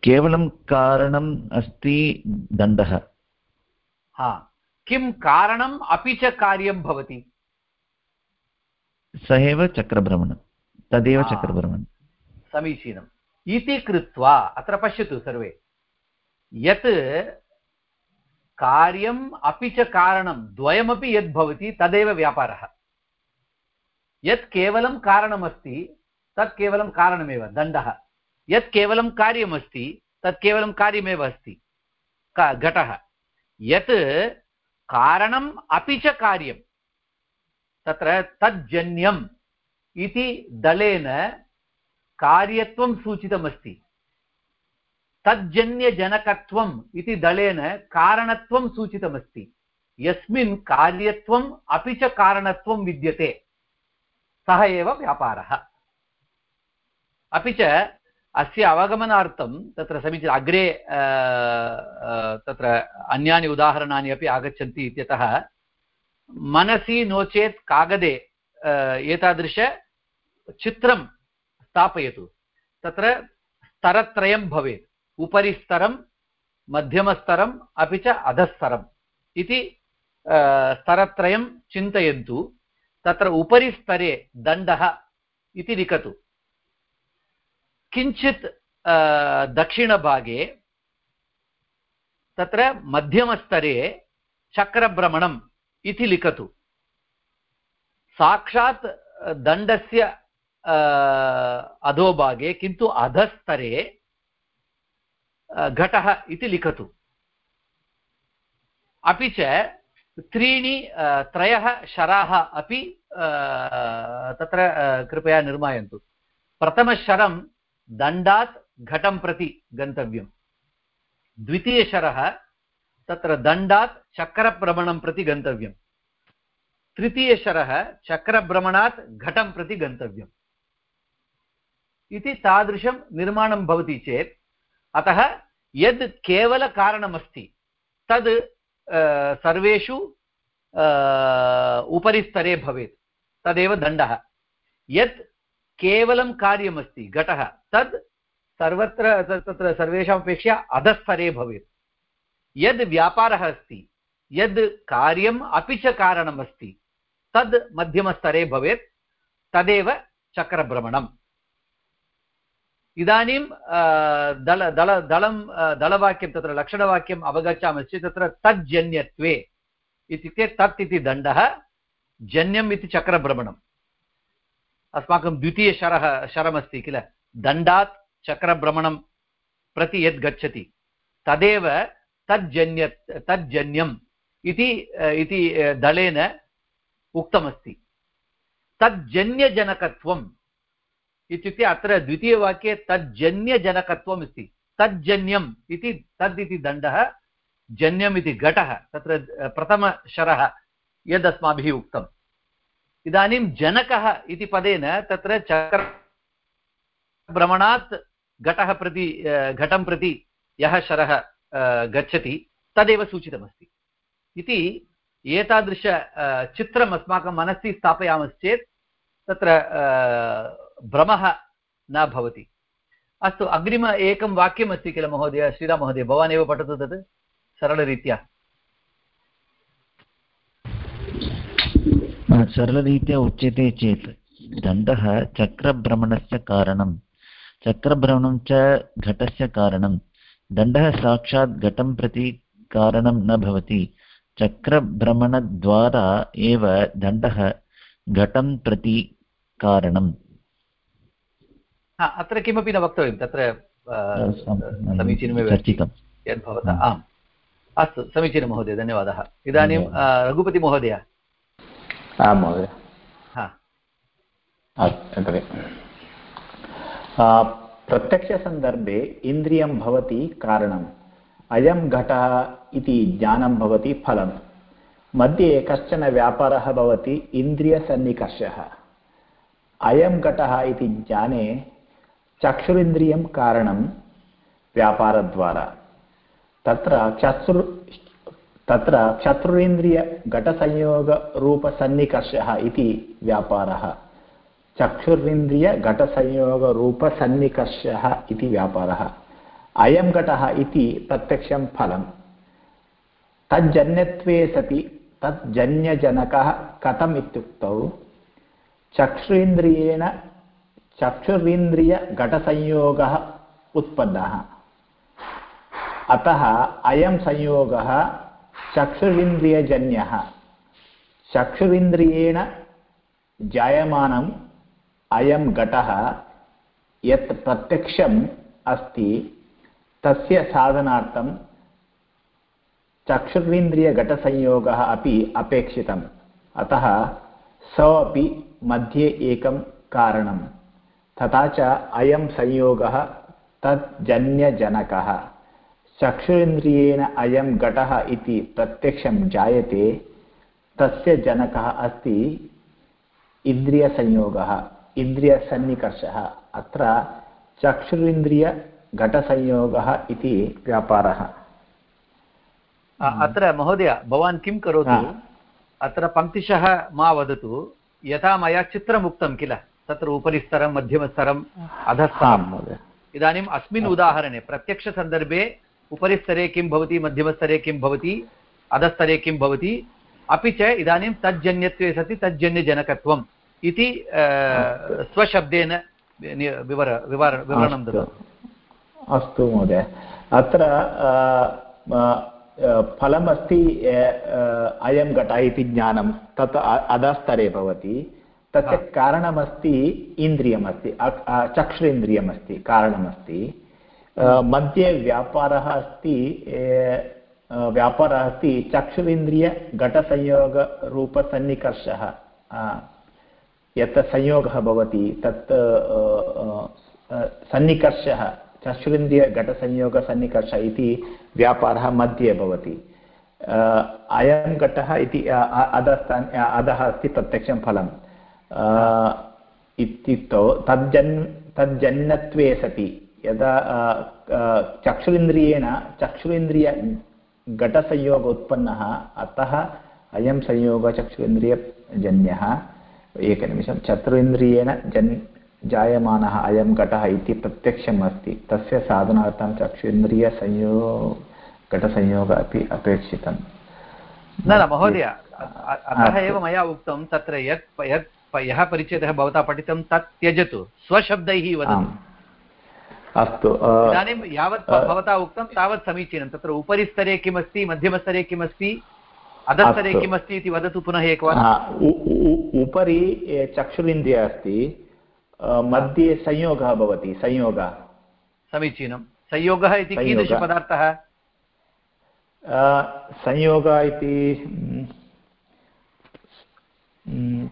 S4: केवलं कारणम् अस्ति दण्डः।
S1: हा। किं कारणम् अपि च कार्यं भवति?
S4: स एव चक्रभ्रमणं तदेव चक्रभ्रमणं
S1: समीचीनम्। इति कृत्वा अत्र पश्यतु सर्वे। यत् कार्यम् अपि च कारणं, द्वयमपि यद् भवति तदेव व्यापारः। यत् केवलं कारणमस्ति, तत् केवलं कारणमेव, दण्डः। यत् केवलं कार्यमस्ति, तत् केवलं कार्यमेव अस्ति घटः। यत् कारणम् अपि च कार्यं तत्र तज्जन्यम् इति दलेन कार्यत्वं सूचितमस्ति। तज्जन्यजनकत्वम् इति दलेन कारणत्वं सूचितमस्ति। यस्मिन् कार्यत्वम् अपि च कारणत्वं विद्यते। सः एव व्यापारः। अपि च अस्य अवगमनार्थं तत्र समीचीनम् अग्रे तत्र अन्यानि उदाहरणानि अपि आगच्छन्ति इत्यतः मनसि नो चेत् कागदे एतादृशचित्रं स्थापयतु। तत्र स्तरत्रयं भवेत्। उपरि स्तरं मध्यमस्तरम् अपि च अधस्तरम् इति स्तरत्रयं चिन्तयन्तु। तत्र उपरि स्तरे दण्डः इति लिखतु। किञ्चित् दक्षिणभागे तत्र मध्यमस्तरे चक्रभ्रमणम् इति लिखतु। साक्षात् दण्डस्य अधोभागे किन्तु अधस्तरे घटः इति लिखतु। अपि च त्रीणि त्रयः शराः अपि तत्र कृपया निर्मायन्तु। प्रथमशरं दण्डात् घटं प्रति गन्तव्यं द्वितीयशरः तत्र दण्डात् चक्रभ्रमणं प्रति गन्तव्यं तृतीयशरः चक्रभ्रमणात् घटं प्रति गन्तव्यम्। इति तादृशं निर्माणं भवति चेत्, अतः यद् केवलकारणमस्ति, तद् सर्वेषु उपरि स्तरे भवेत्, तदेव दण्डः। यत् केवलं कार्यमस्ति, घटः, तद् सर्वत्र तत्र सर्वेषामपेक्षया अधस्तरे भवेत्। यद् व्यापारः अस्ति, यद् कार्यम् अपि च कारणमस्ति, तद् मध्यमस्तरे भवेत्, तदेव चक्रभ्रमणम्। इदानीं दल दल, दलं दलवाक्यं तत्र लक्षणवाक्यम् अवगच्छामश्चेत् तत्र तज्जन्यत्वे इत्युक्ते तत् इति दण्डः, जन्यम् इति चक्रभ्रमणम्। अस्माकं द्वितीयशरः शरमस्ति किल? दण्डात् चक्रभ्रमणं प्रति यद् गच्छति, तदेव तज्जन्य तज्जन्यम् इति दलेन उक्तमस्ति। तज्जन्यजनकत्वम् इत्युक्ते अत्र द्वितीयवाक्ये तज्जन्यजनकत्वम् अस्ति तज्जन्यम् इति तद् इति दण्डः, जन्यम् इति घटः, तत्र प्रथमशरः यदस्माभिः उक्तम्। इदानीं जनकः इति पदेन तत्र चक्रभ्रमणात् घटः प्रति घटं प्रति यः शरः गच्छति, तदेव सूचितमस्ति। इति एतादृश चित्रम् अस्माकं मनसि स्थापयामश्चेत् तत्र भ्रमः न भवति। अस्तु, अग्रिम एकं वाक्यमस्ति किल महोदय? श्रीराममहोदय भवान् एव पठतु तत् सरलरीत्या।
S4: सरलरीत्या उच्यते चेत् दण्डः चक्रभ्रमणस्य कारणं, चक्रभ्रमणं च घटस्य कारणं दण्डः साक्षात् घटं प्रति कारणं न भवति, चक्रभ्रमणद्वारा एव दण्डः घटं प्रति कारणम्।
S1: हा अत्र किमपि न वक्तव्यं तत्र समीचीनमेव
S4: चर्चितं
S1: यद् भवता आम्। अस्तु समीचीनं महोदय धन्यवादः। इदानीं रघुपतिमहोदय
S2: आं महोदय।
S1: हा
S2: प्रत्यक्षसन्दर्भे इन्द्रियं भवति कारणम् अयं घटः इति ज्ञानं भवति फलं मध्ये कश्चन व्यापारः भवति इन्द्रियसन्निकर्षः। अयं घटः इति ज्ञाने चक्षुरिन्द्रियं कारणं व्यापारद्वारा। तत्र चक्षुर् तत्र चतुरिन्द्रियघटसंयोगरूपसन्निकर्षः इति व्यापारः। चक्षुरिन्द्रियघटसंयोगरूपसन्निकर्षः इति व्यापारः। अयं घटः इति प्रत्यक्षं फलं तज्जन्यत्वे सति तज्जन्यजनकः कथम् इत्युक्तौ? चक्षुरिन्द्रियेण चक्षुरिन्द्रियघटसंयोगः उत्पन्नः। अतः अयं संयोगः चक्षुरिन्द्रियजन्यः। चक्षुरिन्द्रियेण जायमानम् अयं घटः यत् प्रत्यक्षम् अस्ति, तस्य साधनार्थं चक्षुरिन्द्रियघटसंयोगः अपि अपेक्षितम्। अतः सः मध्ये एकं कारणं तथा च अयं संयोगः तज्जन्यजनकः चक्षुरिन्द्रियेण अयं घटः इति प्रत्यक्षं जायते तस्य जनकः अस्ति इन्द्रियसंयोगः इन्द्रियसन्निकर्षः। अत्र चक्षुरिन्द्रियघटसंयोगः इति व्यापारः।
S1: अत्र महोदय भवान् किं करोतु. अत्र पङ्क्तिशः मा वदतु। यथा मया चित्रम् उक्तं किल? तत्र उपरिस्तरं मध्यमस्तरम् अधस्तरम्
S2: महोदय।
S1: इदानीम् अस्मिन् उदाहरणे प्रत्यक्षसन्दर्भे उपरिस्तरे किं भवति मध्यमस्तरे किं भवति अधस्तरे किं भवति अपि च इदानीं तज्जन्यत्वे सति तज्जन्यजनकत्वम् इति स्वशब्देन विवर विवर विवरणं
S2: अस्तु।
S1: ददातु।
S2: अस्तु महोदय। अत्र फलमस्ति अयं घट इति ज्ञानं तत् अधस्तरे भवति। तस्य. कारणमस्ति इन्द्रियमस्ति चक्षुरिन्द्रियमस्ति कारणमस्ति। मध्ये व्यापारः अस्ति व्यापारः अस्ति चक्षुरिन्द्रियघटसंयोगरूपसन्निकर्षः। यत् संयोगः भवति तत् सन्निकर्षः चक्षुरिन्द्रियघटसंयोगसन्निकर्ष इति व्यापारः मध्ये भवति। अयं घटः इति अ, अ- अधस्थ अधः अस्ति प्रत्यक्षं फलम्। इत्युक्तौ तज्जन् तज्जन्यत्वे सति यदा अ, अ, चक्षुरिन्द्रियेण चक्षुरिन्द्रियघटसंयोग उत्पन्नः अतः अयं संयोगः चक्षुरिन्द्रियजन्यः एकनिमिषं चतुरिन्द्रियेण जन् जायमानः अयं घटः इति प्रत्यक्षम् अस्ति तस्य साधनार्थं चक्षुरिन्द्रियसंयो घटसंयोगः अपि अपेक्षितम्
S1: न न महोदय अ- अ- अतः एव मया उक्तं तत्र यत् यत् यः परिचयः भवता पठितं तत् त्यजतु। स्वशब्दैः वदतु।
S2: अस्तु
S1: इदानीं यावत् भवता उक्तं तावत् समीचीनं। तत्र उपरिस्तरे किमस्ति मध्यमस्तरे किमस्ति अधस्तरे किमस्ति इति वदतु पुनः एकवारम्
S2: उ- उपरि चक्षुरिन्द्रिय अस्ति मध्ये संयोगः भवति संयोगः।
S1: समीचीनं। संयोगः इति कीदृशपदार्थः?
S2: संयोगः इति म्, म्, म्,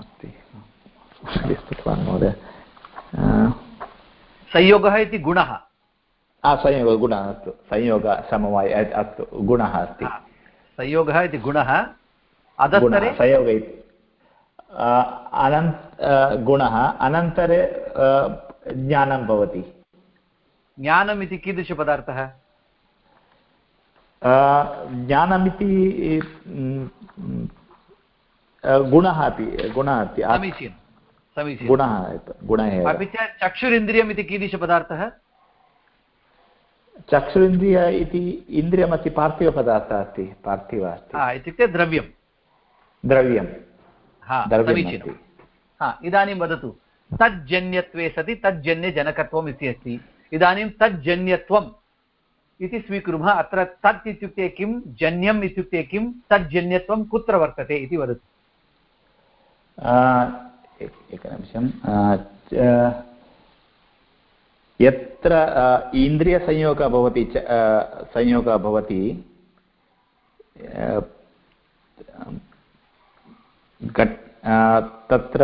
S2: अस्ति स्मृतवान् महोदय
S1: संयोगः इति गुणः
S2: आ, संयोगः गुणः अस्तु संयोगः समवाय अस्तु गुणः अस्ति
S1: संयोगः इति गुणः अधस्तरे
S2: संयोग इति अ, अनन्त अ, गुणः अनन्तरे ज्ञानं भवति
S1: ज्ञानम् इति कीदृशपदार्थः
S2: ज्ञानमिति गुणः अपि गुणः अपि
S1: समीचीनं समीचीनं
S2: गुणः गुणः एव
S1: अपि च चक्षुरिन्द्रियम् इति कीदृशपदार्थः
S2: चक्षुरिन्द्रिय इति इन्द्रियमस्ति पार्थिवपदार्थः अस्ति पार्थिव अस्ति
S1: इत्युक्ते द्रव्यं
S2: द्रव्यं अस्ति
S1: हा इदानीं वदतु तज्जन्यत्वे सति तज्जन्यजनकत्वम् इति अस्ति इदानीं तज्जन्यत्वम् इति स्वीकुर्मः अत्र तत् इत्युक्ते किं जन्यम् इत्युक्ते किं तज्जन्यत्वं कुत्र वर्तते इति वदतु
S2: एकनिमिषं यत्र इन्द्रियसंयोगः भवति च संयोगः भवति घट् तत्र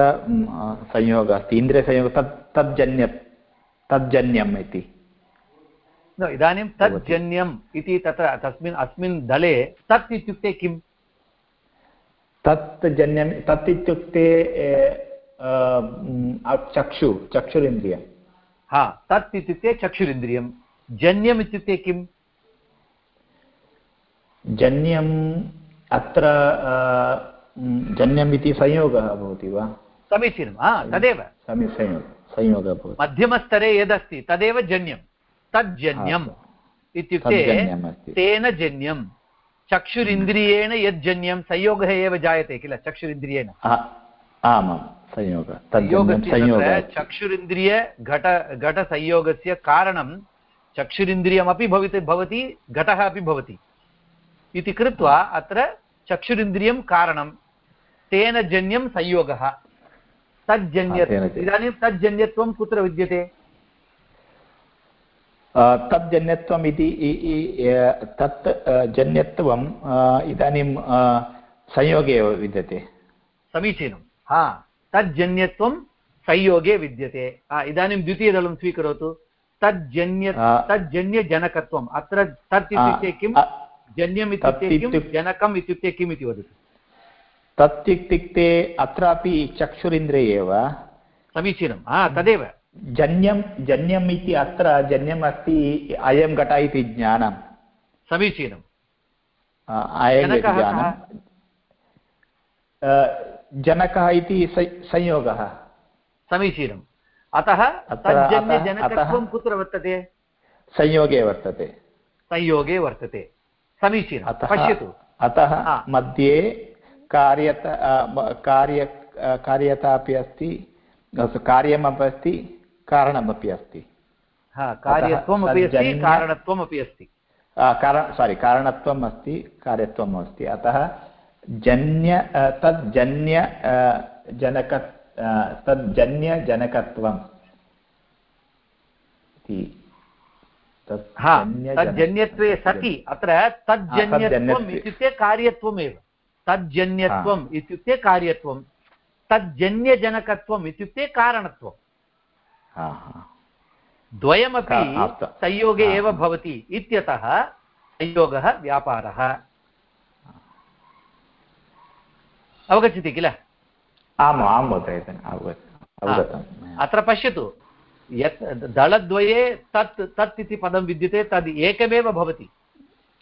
S2: संयोगः अस्ति इन्द्रियसंयोगः तत् तज्जन्य तज्जन्यम् इति
S1: न, इदानीं। तज्जन्यम् इति तत्र तस्मिन् अस्मिन् दले तत् इत्युक्ते किम्
S2: तत् जन्यं तत् इत्युक्ते चक्षु चक्षुरिन्द्रियं
S1: हा तत् इत्युक्ते चक्षुरिन्द्रियं। जन्यम् इत्युक्ते किम्?
S2: जन्यम् अत्र जन्यम् इति संयोगः भवति वा?
S1: समीचीनं हा तदेव।
S2: संयोग संयोगः भवति।
S1: मध्यमस्तरे यदस्ति तदेव जन्यं तज्जन्यम् इत्युक्ते तेन जन्यं चक्षुरिन्द्रियेण यज्जन्यं संयोगः एव जायते किल चक्षुरिन्द्रियेण?
S2: आमां संयोगः
S1: चक्षुरिन्द्रिय घट घटसंयोगस्य कारणं चक्षुरिन्द्रियमपि भवति भवति घटः अपि भवति। इति कृत्वा अत्र चक्षुरिन्द्रियं कारणं तेन जन्यं संयोगः। तज्जन्य इदानीं तज्जन्यत्वं कुत्र विद्यते?
S2: अ, तज्जन्यत्वम् इति तत् जन्यत्वम् इदानीं संयोगे एव विद्यते।
S1: समीचीनं। हा तज्जन्यत्वं संयोगे विद्यते। इदानीं द्वितीयदलं स्वीकरोतु। तज्जन्य तज्जन्यजनकत्वम् अत्र तत् इत्युक्ते
S2: अ,
S1: जन्यम् इत्युक्ते किं? जनकम् इत्युक्ते किम् इति वदतु।
S2: तत् इत्युक्ते अत्रापि चक्षुरिन्द्रिये एव।
S1: समीचीनं। हा तदेव।
S2: जन्यं जन्यम् इति अत्र जन्यम् अस्ति अयं घट इति ज्ञानं
S1: समीचीनं जनकः
S2: इति संयोगः।
S1: समीचीनम्। अतः तज्जन्यजनकत्वं कुत्र वर्तते?
S2: संयोगे वर्तते।
S1: संयोगे वर्तते। समीचीनं
S2: अतः
S1: पश्यतु।
S2: अतः मध्ये कार्यत कार्य कार्यता अपि अस्ति कार्यमपि अस्ति। कारणमपि अस्ति।
S1: हा कार्यत्वमपि अस्ति कारणत्वमपि अस्ति।
S2: कारण सारि कारणत्वम् अस्ति कार्यत्वम् अस्ति। अतः जन्य तज्जन्य अ, जनक अ, तज्जन्यजनकत्वम् इति।
S1: तज्जन्यत्वे सति। अत्र तज्जन्यत्वम् इत्युक्ते कार्यत्वमेव तज्जन्यत्वम् इत्युक्ते कार्यत्वं तज्जन्यजनकत्वम् इत्युक्ते कारणत्वं
S2: हा
S1: द्वयमपि। संयोगे एव भवति इत्यतः संयोगः व्यापारः। अवगच्छति किल?
S2: आम् आं महोदय
S1: अत्र पश्यतु यत् दलद्वये तत् तत् इति पदं विद्यते तद् एकमेव भवति।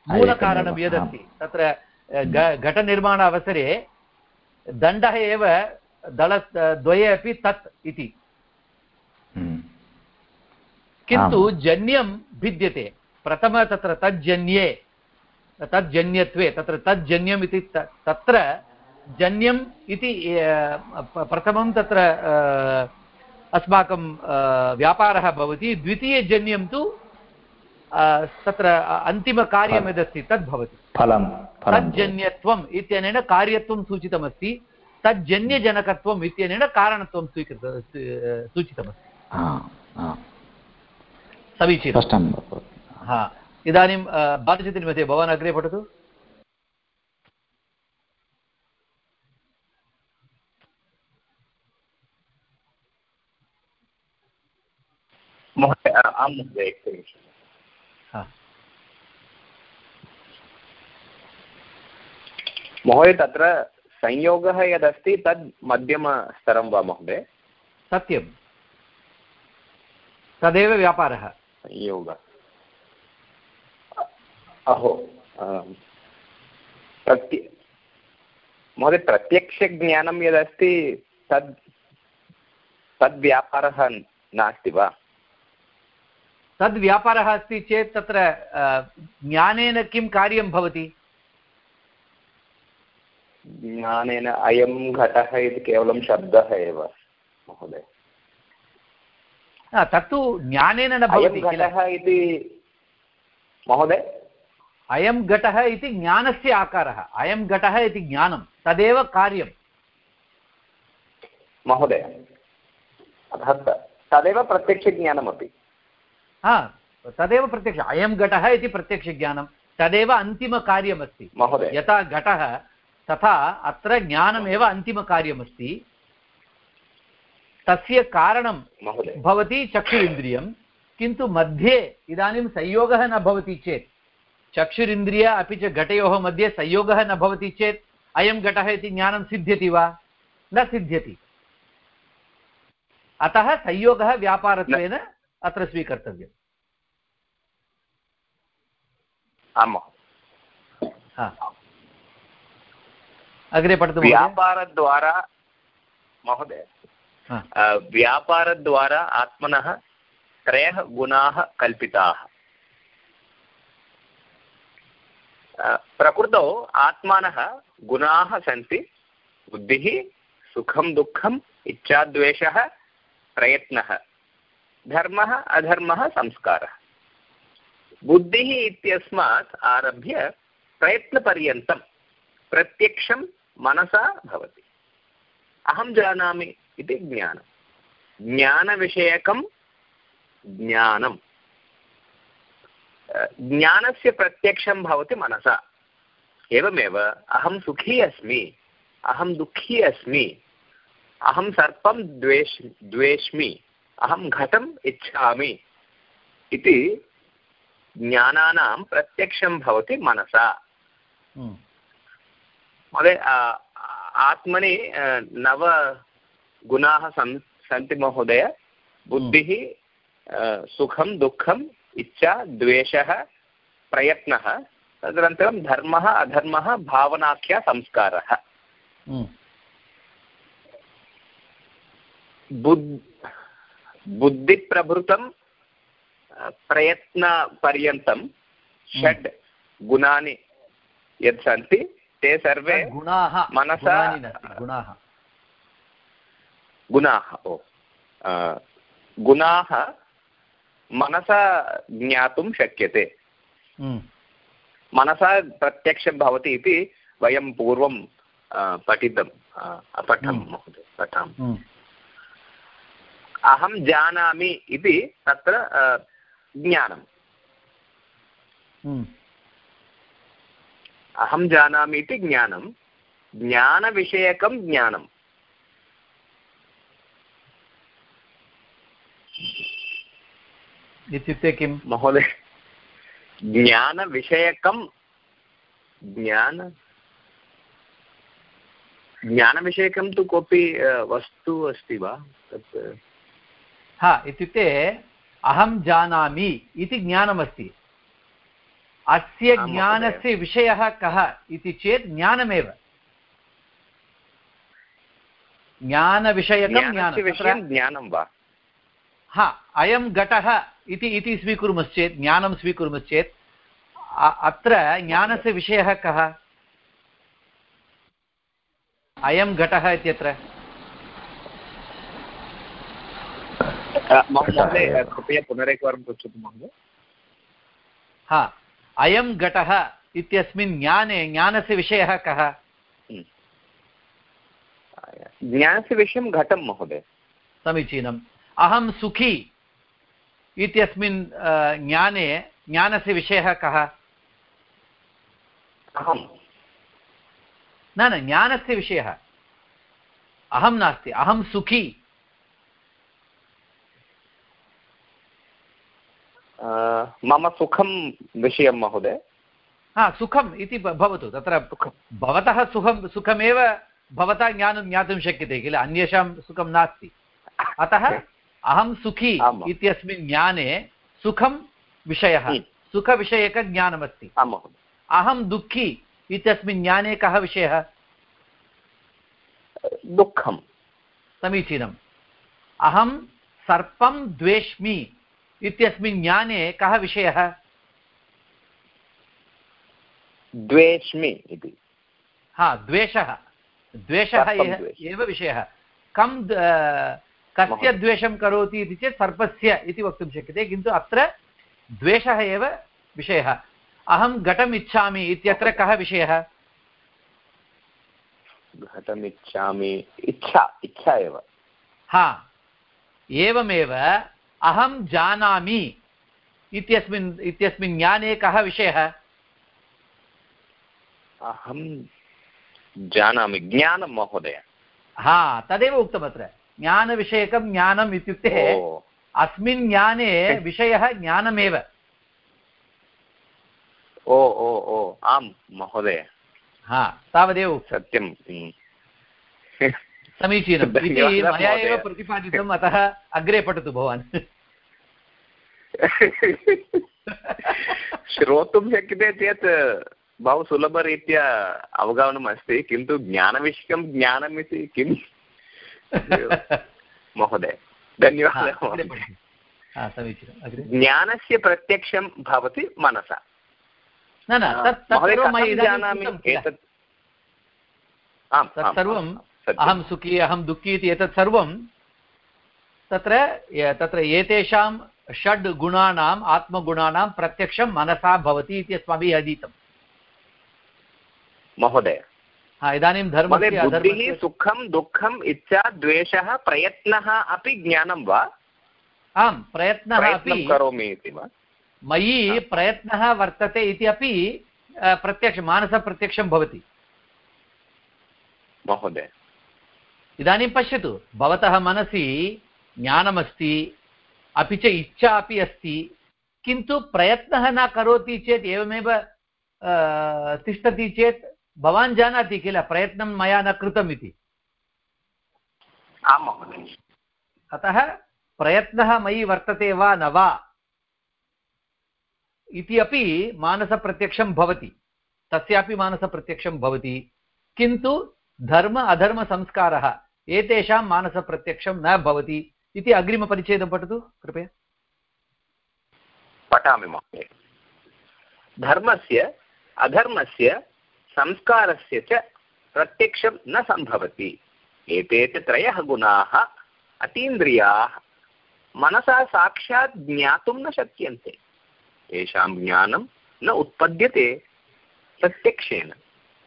S1: मूलकारणं यदस्ति। तत्र घटनिर्माण अवसरे दण्डः एव दल द्वये अपि तत् इति। किन्तु। जन्यं भिद्यते। प्रथम तत्र तज्जन्ये। तज्जन्यत्वे तत्र तज्जन्यम् इति तत्र जन्यम् इति प्रथमं तत्र अस्माकं व्यापारः भवति। द्वितीयजन्यं तु तत्र अन्तिमकार्यं यदस्ति तद् भवति
S2: फलं
S1: तज्जन्यत्वम् इत्यनेन कार्यत्वं सूचितमस्ति। तज्जन्यजनकत्वम् इत्यनेन कारणत्वं स्वीकृत सूचितमस्ति। समीचीनं.
S2: स्पष्टं
S1: हा. इदानीं अ, भवान् अग्रे पठतु.
S3: महोदय आं महोदय एकनिमिषम्
S1: हा.
S3: महोदय तत्र संयोगः यदस्ति तद् मध्यमस्तरं वा महोदय?
S1: सत्यं तदेव व्यापारः।
S3: योग अहो। प्रत्य महोदय प्रत्यक्षज्ञानं यदस्ति तद् तद्व्यापारः नास्ति वा?
S1: तद् व्यापारः अस्ति चेत् तत्र ज्ञानेन किं कार्यं भवति?
S3: ज्ञानेन अयं घटः इति केवलं शब्दः एव महोदय।
S1: तत्तु ज्ञानेन न भवति
S3: घटः इति महोदय?
S1: अयं घटः इति ज्ञानस्य आकारः। अयं घटः इति ज्ञानं तदेव कार्यं
S3: महोदय अतः तदेव प्रत्यक्षज्ञानमपि।
S1: हा तदेव प्रत्यक्ष अयं घटः इति प्रत्यक्षज्ञानं तदेव अन्तिमकार्यमस्ति।
S3: महोदय।
S1: यथा घटः तथा अत्र ज्ञानमेव अन्तिमकार्यमस्ति। तस्य कारणं भवति चक्षुरिन्द्रियं किन्तु मध्ये इदानीं संयोगः न भवति चेत्। चक्षुरिन्द्रिय अपि च घटयोः मध्ये संयोगः न भवति चेत् अयं घटः इति ज्ञानं सिद्ध्यति वा? न सिद्ध्यति। अतः संयोगः व्यापारत्वेन अत्र स्वीकर्तव्यम्।
S3: आं महोदय।
S1: अग्रे पठतु।
S3: व्यापारद्वारा महोदय व्यापारद्वारा आत्मनः त्रयः गुणाः कल्पिताः। प्रकृतौ आत्मानः गुणाः सन्ति, बुद्धिः सुखं दुःखम् इच्छाद्वेषः, प्रयत्नः, धर्मः, अधर्मः, संस्कारः। बुद्धिः इत्यस्मात् आरभ्य प्रयत्नपर्यन्तं प्रत्यक्षं मनसा भवति। अहं जानामि इति ज्ञानं। ज्ञानविषयकं ज्ञानम् अ, ज्ञानस्य प्रत्यक्षं भवति मनसा। एवमेव अहं सुखी अस्मि अहं दुःखी अस्मि अहं सर्पं द्वेष् द्वेष्मि अहं घटम् इच्छामि इति ज्ञानानां प्रत्यक्षं भवति मनसा।
S1: हम्म,
S3: महोदय आत्मनि अ, नव गुणाः सन् सन्ति महोदय। बुद्धिः सुखं दुःखम् इच्छा द्वेषः प्रयत्नः। तदनन्तरं धर्मः अधर्मः भावनाख्या संस्कारः। बुद् बुद्धिप्रभृतं प्रयत्नपर्यन्तं षड् गुणानि यत् सन्ति ते सर्वे
S1: गुणाः
S3: मनसा-
S1: गुणाः।
S3: गुणाः ओ। गुणाः मनसा ज्ञातुं शक्यते।
S1: हम्म,
S3: मनसा प्रत्यक्षं भवति इति वयं पूर्वं पठितं पठं
S1: हम्म।
S3: महोदय पठामि।
S1: हम्म,
S3: अहं जानामि इति तत्र ज्ञानम्।
S1: हम्म,
S3: अहं जानामि इति ज्ञानं. ज्ञानविषयकं ज्ञानं.
S1: इत्युक्ते किम्?
S3: महोदय ज्ञानविषयकं ज्ञान ज्ञानविषयकं तु कोऽपि वस्तु अस्ति वा? तत्
S1: हा इत्युक्ते अहं जानामि इति ज्ञानमस्ति। अस्य। ज्ञानस्य विषयः कः इति चेत् ज्ञानमेव। ज्ञानविषयकं ज्ञानं
S3: ज्ञानं वा?
S1: हा अयं घटः इति इति स्वीकुर्मश्चेत् ज्ञानं स्वीकुर्मश्चेत् अत्र ज्ञानस्य विषयः कः? अयं घटः इत्यत्र।
S3: महोदय कृपया पुनरेकवारं पृच्छतु महोदय।
S1: हा। अयं घटः इत्यस्मिन् ज्ञाने ज्ञानस्य विषयः कः?
S3: ज्ञानस्य विषयं घटं महोदय।
S1: समीचीनम्। अहं सुखी इत्यस्मिन् ज्ञाने ज्ञानस्य विषयः कः? न न ज्ञानस्य विषयः। अहं नास्ति अहं सुखी।
S3: मम सुखं विषयं महोदय।
S1: हा सुखम् इति भवतु। तत्र भवतः सुखं सुखमेव भवता ज्ञानं ज्ञातुं शक्यते किल? अन्येषां सुखं नास्ति। अतः अहं सुखी। इत्यस्मिन् ज्ञाने सुखं विषयः। सुखविषयकज्ञानमस्ति अहं दुःखी इत्यस्मिन् ज्ञाने कः विषयः?
S3: दुःखं
S1: समीचीनम्। अहं सर्पं द्वेष्मि। इत्यस्मिन् ज्ञाने कः विषयः?
S3: द्वेष्मि इति।
S1: हा द्वेषः। द्वेषः एव- विषयः। कं कस्य द्वेषं करोति इति चेत् सर्पस्य इति वक्तुं शक्यते किन्तु अत्र द्वेषः एव विषयः। अहं घटम् इच्छामि इत्यत्र कः विषयः?
S3: घटमिच्छामि इच्छा इच्छा एव।
S1: हा एवमेव अहं जानामि इत्यस्मिन् इत्यस्मिन् ज्ञाने कः विषयः?
S3: अहं जानामि ज्ञानं महोदय।
S1: हा तदेव उक्तम् अत्र ज्ञानविषयकं ज्ञानम् इत्युक्ते अस्मिन् ज्ञाने विषयः ज्ञानमेव।
S3: ओ ओ ओ आम् महोदय।
S1: हा तावदेव
S3: सत्यं।
S1: समीचीनम्। इति मया एव प्रतिपादितम् अतः अग्रे पठतु भवान्।
S3: श्रोतुं शक्यते चेत् बहु सुलभरीत्या अवगमनम् अस्ति किन्तु ज्ञानविषयकं ज्ञानम् इति किं महोदय धन्यवादः महोदय।
S1: हा,
S3: ज्ञानस्य प्रत्यक्षं भवति मनसा
S1: न?
S3: एतत् आम्।
S1: अहं सुखी अहं दुःखी इति एतत् सर्वं तत्र तत्र एतेषां षड् गुणानाम् आत्मगुणानां प्रत्यक्षं मनसा भवति इति अस्माभिः अधीतम्
S3: महोदय।
S1: हा इदानीं धर्मस्य
S3: बुद्धिः सुखं दुःखम् इच्छा द्वेषः प्रयत्नः अपि ज्ञानं वा?
S1: आं प्रयत्नः अपि
S3: करोमि इति वा?
S1: मयि प्रयत्नः वर्तते इति अपि प्रत्यक्ष मानसप्रत्यक्षं भवति।
S3: महोदय।
S1: इदानीं पश्यतु भवतः मनसि ज्ञानमस्ति अपि च इच्छा अपि अस्ति किन्तु प्रयत्नः न करोति चेत् एवमेव तिष्ठति चेत् भवान् जानाति किल प्रयत्नं मया न कृतम् इति
S3: महोदय।
S1: अतः प्रयत्नः मयि वर्तते वा न वा इति अपि मानसप्रत्यक्षं भवति। तस्यापि मानसप्रत्यक्षं भवति। किन्तु धर्म अधर्मसंस्कारः एतेषां मानसप्रत्यक्षं न भवति। इति अग्रिमपरिच्छेदं पठतु, कृपया।
S3: पठामि महोदय। धर्मस्य, अधर्मस्य, संस्कारस्य च प्रत्यक्षं न सम्भवति। एते त्रयः गुणाः अतीन्द्रियाः मनसा साक्षात् ज्ञातुं न शक्यन्ते। तेषां ज्ञानं न उत्पद्यते प्रत्यक्षेन।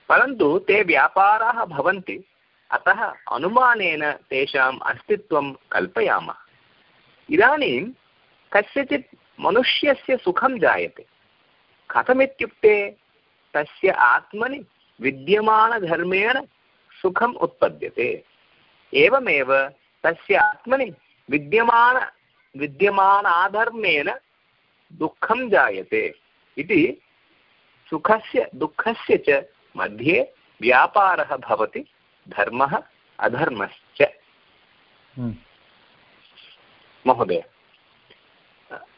S3: परन्तु ते व्यापाराः भवन्ति। अतः अनुमानेन तेषाम् अस्तित्वं कल्पयामः। इदानीं कस्यचित् मनुष्यस्य सुखं जायते। कथमित्युक्ते तस्य आत्मनि विद्यमानधर्मेण सुखम् उत्पद्यते। एवमेव तस्य आत्मनि विद्यमान विद्यमानाधर्मेण दुःखं जायते इति सुखस्य दुःखस्य च मध्ये व्यापारः भवति। धर्मः अधर्मश्च। महोदय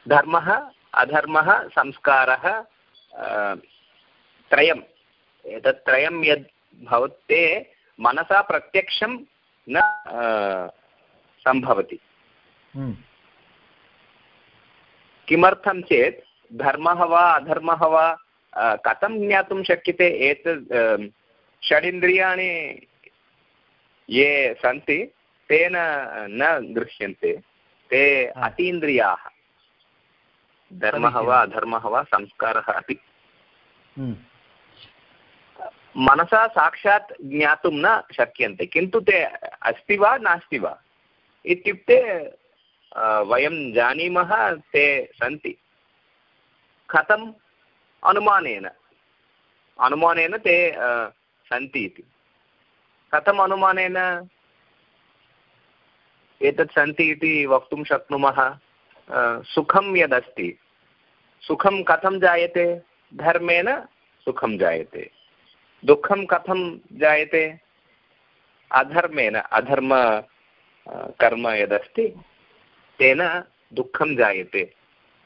S3: धर्मः अधर्मः संस्कारः त्रयम्। एतत् त्रयं यद् भवते मनसा प्रत्यक्षं न अ, सम्भवति। किमर्थं चेत् धर्मः वा अधर्मः वा कथं ज्ञातुं शक्यते? एतद् षडिन्द्रियाणि ये सन्ति तेन न दृश्यन्ते ते. अतीन्द्रियाः। धर्मः वा अधर्मः वा संस्कारः अपि। मनसा साक्षात् ज्ञातुं न शक्यन्ते किन्तु ते अस्ति वा नास्ति वा? इत्युक्ते वयं जानीमः ते सन्ति। कथम् अनुमानेन? अनुमानेन ते सन्ति इति। कथम् अनुमानेन एतत् सन्ति इति वक्तुं शक्नुमः। सुखं यदस्ति, सुखं कथं जायते? धर्मेण सुखं जायते। दुःखं कथं जायते? अधर्मेण, अधर्म कर्म यदस्ति, तेन दुःखं जायते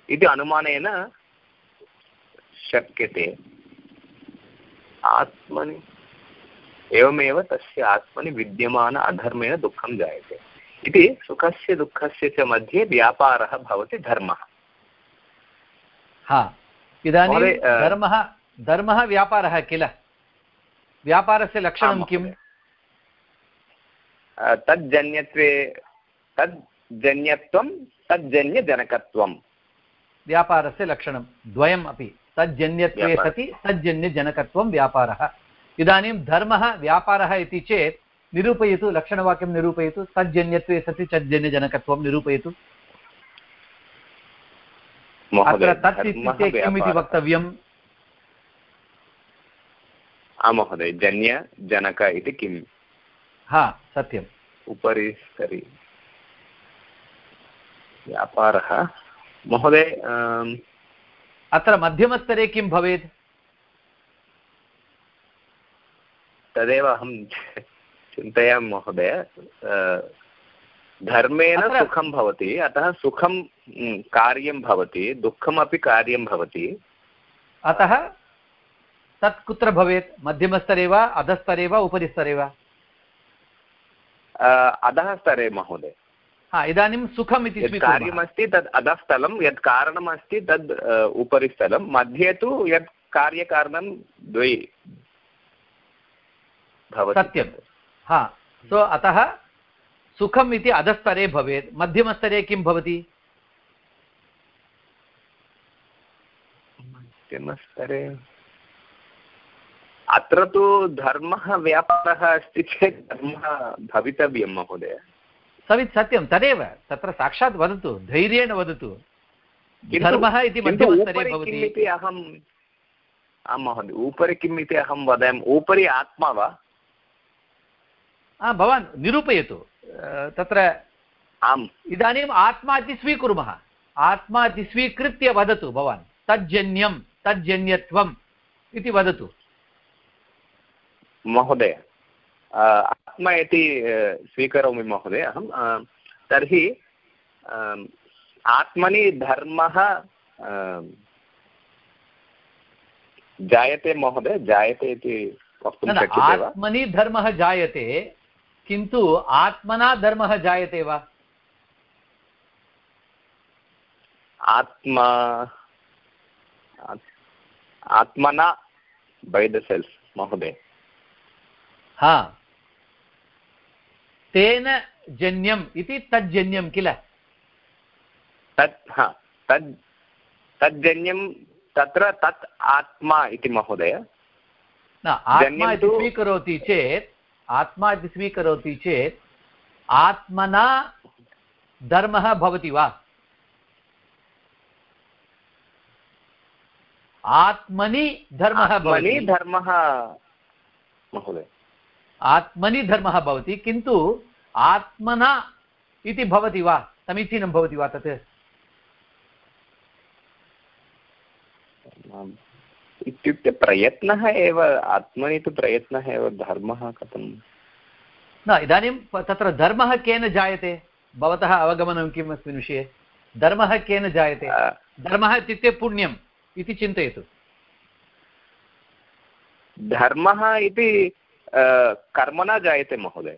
S3: इति अनुमानेन शक्यते। आत्मनि एवमेव तस्य आत्मनि विद्यमान अधर्मेण दुःखं जायते। इति सुखस्य दुःखस्य च मध्ये व्यापारः भवति धर्मः।
S1: हा इदानीं धर्मः धर्मः व्यापारः किल? व्यापारस्य लक्षणं किम्।
S3: अ, तज्जन्यत्वे तज्जन्यत्वं तज्जन्यजनकत्वं।
S1: व्यापारस्य लक्षणं द्वयम् अपि। तज्जन्यत्वे सति तज्जन्यजनकत्वं व्यापारः। इदानीं धर्मः व्यापारः इति चेत् निरूपयतु लक्षणवाक्यं निरूपयतु तज्जन्यत्वे सति तज्जन्यजनकत्वं निरूपयतु। अत्र तत् इत्युक्ते किम् इति वक्तव्यम्?
S3: आम् महोदय जन्य जनक इति किम्?
S1: हा सत्यम्।
S3: उपरि स्तरि व्यापारः। महोदय
S1: अत्र मध्यमस्तरे किं भवेत्?
S3: तदेव अहं चिन्तयामि महोदय धर्मेण सुखं भवति अतः सुखं कार्यं भवति दुःखमपि कार्यं भवति।
S1: अतः तत् कुत्र भवेत्? मध्यमस्तरे वा अधस्तरे वा उपरि स्तरे वा?
S3: अधः स्तरे महोदय।
S1: हा इदानीं सुखम् इति
S3: कार्यमस्ति तद् अधस्थलं यत् कारणमस्ति तद् उपरि स्थलं मध्ये तु यत् कार्यकारणं द्वै भवति
S1: सत्यं हा सो अतः सुखम् इति अधस्तरे भवेत्। मध्यमस्तरे किं भवति?
S3: मध्यमस्तरे। अत्र तु धर्मः व्यापारः अस्ति चेत् धर्मः भवितव्यं महोदय।
S1: सवित् सत्यं तदेव। तत्र साक्षात् वदतु धैर्येण वदतु। धर्मः इति मध्यमस्तरे भवति।
S3: अहम् आं महोदय उपरि किम् इति अहं वदामि। उपरि आत्मा वा?
S1: भवान् निरूपयतु. तत्र
S3: आम्.
S1: इदानीम् आत्मा इति स्वीकुर्मः। आत्मा इति स्वीकृत्य वदतु भवान्। तज्जन्यं तज्जन्यत्वम् इति वदतु।
S3: महोदय आत्मा इति स्वीकरोमि महोदय अहं तर्हि आत्मनि धर्मः जायते महोदय जायते इति वक्तुं शक्यते वा?
S1: आत्मनि धर्मः जायते किन्तु आत्मना धर्मः जायते वा?
S3: आत्मा आत्- आत्मना बै द सेल्फ् महोदय।
S1: हा। तेन जन्यम् इति तज्जन्यं किल?
S3: तत् हा तद् तज्जन्यं तत्र तत् आत्मा इति महोदय।
S1: न आत्मा इति स्वीकरोति चेत् आत्मा इति स्वीकरोति चेत् आत्मना धर्मः भवति वा? आत्मनि धर्मः भवति।
S3: धर्मः महोदय।
S1: आत्मनि धर्मः भवति किन्तु आत्मना इति भवति वा? समीचीनं भवति वा तत्।
S3: इत्युक्ते प्रयत्नः एव आत्मनि तु प्रयत्नः एव धर्मः कथं
S1: न इदानीं तत्र धर्मः केन जायते? भवतः अवगमनं किम् अस्मिन् विषये? धर्मः केन जायते? धर्मः इत्युक्ते पुण्यम् इति चिन्तयतु।
S3: धर्मः इति कर्मणा जायते महोदय।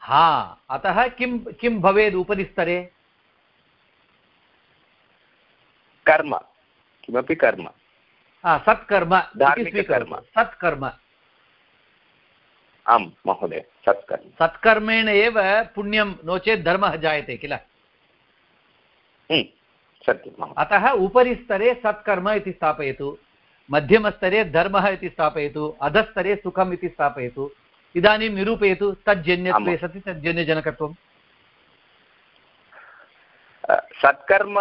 S1: हा अतः किं किं भवेत् उपरि स्तरे
S3: कर्म। किमपि कर्म।
S1: सत्कर्म। स्वीकरोतु। सत्कर्म।
S3: आम् महोदय सत्कर्म।
S1: सत्कर्मेण एव पुण्यं नो चेत् धर्मः जायते किल?
S3: हम्म,
S1: अतः उपरि स्तरे सत्कर्म इति स्थापयतु मध्यमस्तरे धर्मः इति स्थापयतु अधस्तरे सुखम् इति स्थापयतु इदानीं निरूपयतु तज्जन्यत्वे सति तज्जन्यजनकत्वम्।
S3: अ, सत्कर्म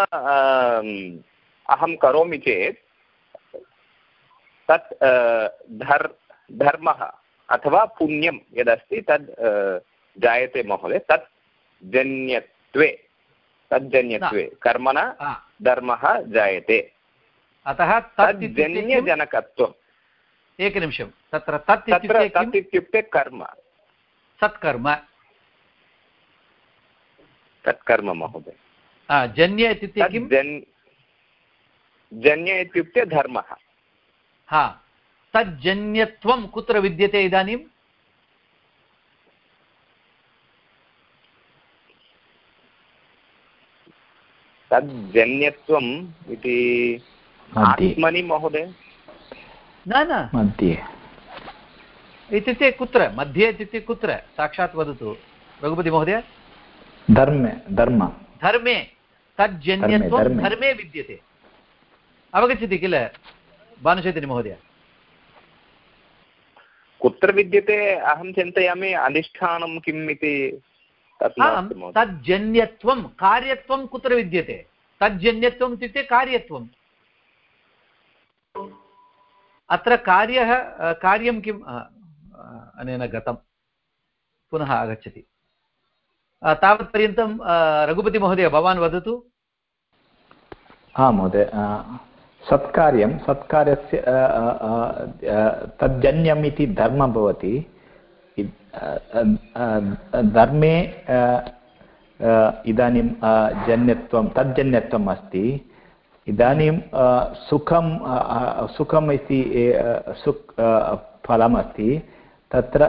S3: अहं करोमि चेत् तत् धर् धर्मः अथवा पुण्यं यदस्ति तद् जायते महोदय तत् जन्यत्वे तज्जन्यत्वे कर्मणा धर्मः जायते।
S1: अतः?
S3: तज्जन्यजनकत्वम्
S1: एकनिमिषं। तत्र तत्
S3: तत्र तत् इत्युक्ते कर्म।
S1: सत्कर्म।
S3: तत्कर्म महोदय।
S1: जन्य इत्युक्ते किं
S3: जन् जन्य इत्युक्ते धर्मः।
S1: हा तज्जन्यत्वं कुत्र विद्यते इदानीं?
S3: तज्जन्यत्वम् इति आत्मनि महोदय?
S1: न न।
S2: मध्ये।
S1: इत्युक्ते कुत्र? मध्ये इत्युक्ते कुत्र? साक्षात् वदतु। रघुपतिमहोदय
S2: धर्मे धर्म।
S1: धर्मे। तज्जन्यत्वं।
S2: धर्मे
S1: विद्यते। अवगच्छति किल? भानुचैतन्यमहोदय
S3: कुत्र विद्यते अहं चिन्तयामि अधिष्ठानं किम् इति
S1: तज्जन्यत्वं कार्यत्वं कुत्र विद्यते? तज्जन्यत्वम् इत्युक्ते कार्यत्वम्। अत्र कार्यः कार्यं किम्? अनेन गतं। पुनः आगच्छति। तावत्पर्यन्तं रघुपतिमहोदय भवान् वदतु।
S2: आं महोदय सत्कार्यं, सत्कार्यस्य तज्जन्यम् इति धर्मः भवति। धर्मे इदानीं जन्यत्वं, तज्जन्यत्वम् अस्ति। इदानीं सुखं सुखम् इति सुख् फलमस्ति। तत्र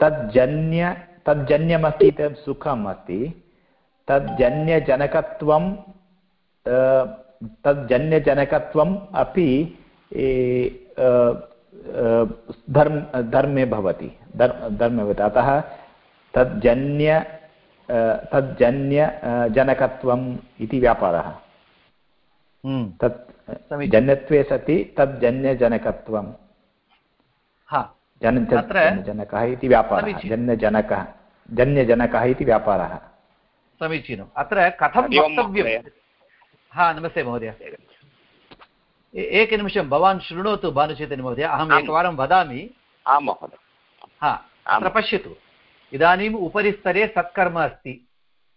S2: तज्जन्य, तज्जन्यमस्ति तत् सुखम् अस्ति। तज्जन्यजनकत्वं तज्जन्यजनकत्वम् अपि ए, धर्म धर्मे भवति धर् धर्मे भवति। अतः तज्जन्य तज्जन्य जनकत्वम् इति व्यापारः।
S1: हम्म,
S2: तत्। जन्यत्वे सति तज्जन्यजनकत्वं
S1: हा।
S2: जन जनकः इति व्यापारः जन्यजनकः जन्यजनकः इति व्यापारः।
S1: समीचीनम्। अत्र कथं वक्तव्यं। हा नमस्ते महोदय। एकनिमिषं भवान् शृणोतु भानुचैतन्य महोदय अहम्। एकवारं वदामि।
S3: आं महोदय।
S1: हा अत्र। पश्यतु। इदानीम् उपरिस्तरे सत्कर्म अस्ति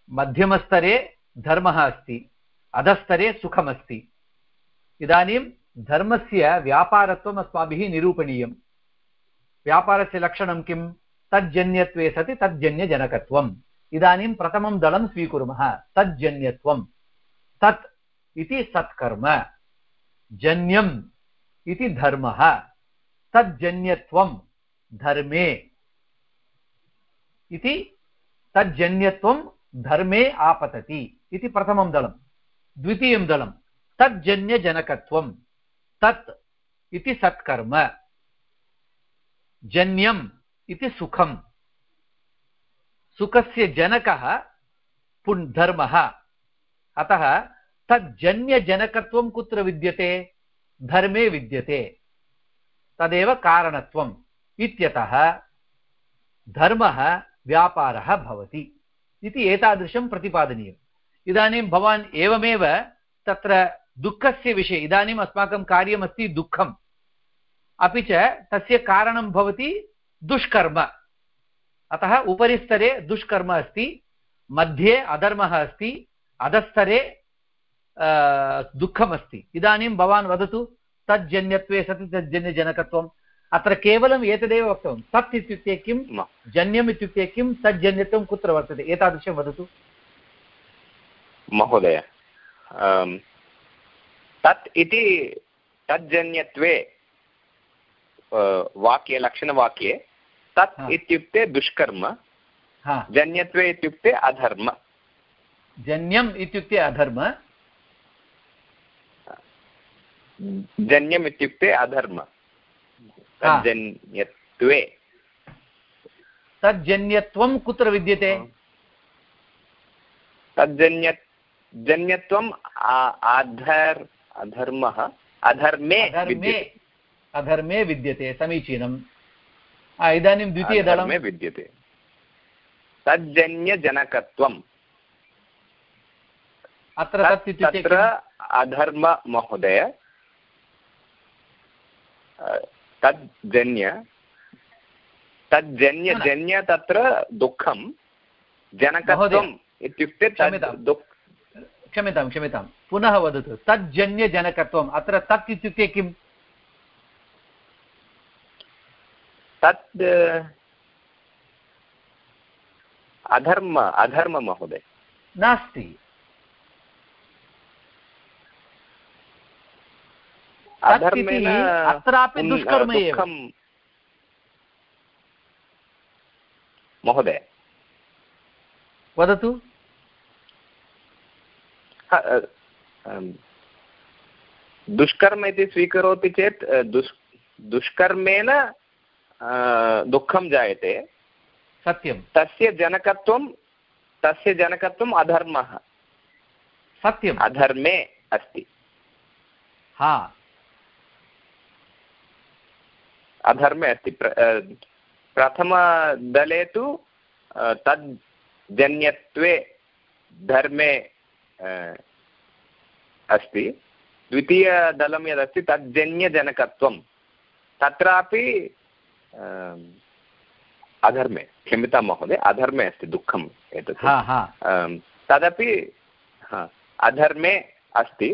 S1: मध्यमस्तरे धर्मः अस्ति अधस्तरे सुखमस्ति। इदानीं धर्मस्य व्यापारत्वम् अस्माभिः निरूपणीयं व्यापारस्य लक्षणं किं? तज्जन्यत्वे सति तज्जन्यजनकत्वम्। इदानीं प्रथमं दलं स्वीकुर्मः तज्जन्यत्वं तत् इति सत्कर्म, जन्यम् इति धर्मः, तज्जन्यत्वं धर्मे। इति तज्जन्यत्वं धर्मे आपतति इति प्रथमं दलं। द्वितीयं दलं, तज्जन्यजनकत्वं, तत् इति सत्कर्म, जन्यम् इति सुखम्। सुखस्य जनकः पुन् धर्मः। अतः तज्जन्यजनकत्वं कुत्र विद्यते? धर्मे विद्यते। तदेव कारणत्वम् इत्यतः धर्मः व्यापारः भवति इति एतादृशं प्रतिपादनीयम्। इदानीं भवान् एवमेव तत्र दुःखस्य विषये, इदानीम् अस्माकं कार्यमस्ति दुःखम्। अपि च तस्य कारणं भवति दुष्कर्म। अतः उपरिस्तरे दुष्कर्म अस्ति, मध्ये अधर्मः अस्ति, अधस्तरे दुःखमस्ति। इदानीं भवान् वदतु तज्जन्यत्वे सति तज्जन्यजनकत्वम्। अत्र केवलम् एतदेव वक्तव्यं। तत् इत्युक्ते किं? जन्यम् इत्युक्ते किं? तज्जन्यत्वं कुत्र वर्तते? एतादृशं वदतु।
S3: महोदय तत् इति तज्जन्यत्वे वाक्ये लक्षणवाक्ये तत् इत्युक्ते दुष्कर्म
S1: हा।
S3: जन्यत्वे इत्युक्ते अधर्म।
S1: जन्यम् इत्युक्ते अधर्म
S3: जन्यम् इत्युक्ते अधर्म। तज्जन्यत्वे।
S1: तज्जन्यत्वं कुत्र विद्यते?
S3: तज्जन्य जन्यत्वम् अधर् अधर्मः। अधर्मे
S1: अधर्मे
S3: विद्यते।
S1: अधर्मे विद्यते समीचीनम्। इदानीं द्वितीयदलं
S3: विद्यते। तज्जन्यजनकत्वम्।
S1: अत्र?
S3: अधर्म महोदय तज्जन्य तज्जन्य
S1: न, न।
S3: जन्य तत्र दुःखं जनकत्वम् इत्युक्ते।
S1: क्षम्यतां क्षम्यतां पुनः वदतु तज्जन्यजनकत्वम् अत्र तत् इत्युक्ते किम्
S3: तत् अधर्म अधर्म महोदय
S1: नास्ति तत् इति
S3: अधर्मेण
S1: अत्रापि दुष्कर्म एव
S3: महोदय।
S1: वदतु।
S3: दुष्कर्म इति स्वीकरोति चेत् दुष् दुष्कर्मेण दुःखं जायते।
S1: सत्यं
S3: तस्य जनकत्वं तस्य जनकत्वम् अधर्मः।
S1: सत्यम्।
S3: अधर्मे अस्ति।
S1: हा।
S3: अधर्मे अस्ति। प्र- प्रथमदले तु तद् जन्यत्वे धर्मे अस्ति। द्वितीयदलं यदस्ति तज्जन्यजनकत्वं तत्रापि अधर्मे क्षम्यतां महोदय अधर्मे अस्ति दुःखम् एतत्। तदपि हा, अधर्मे अस्ति।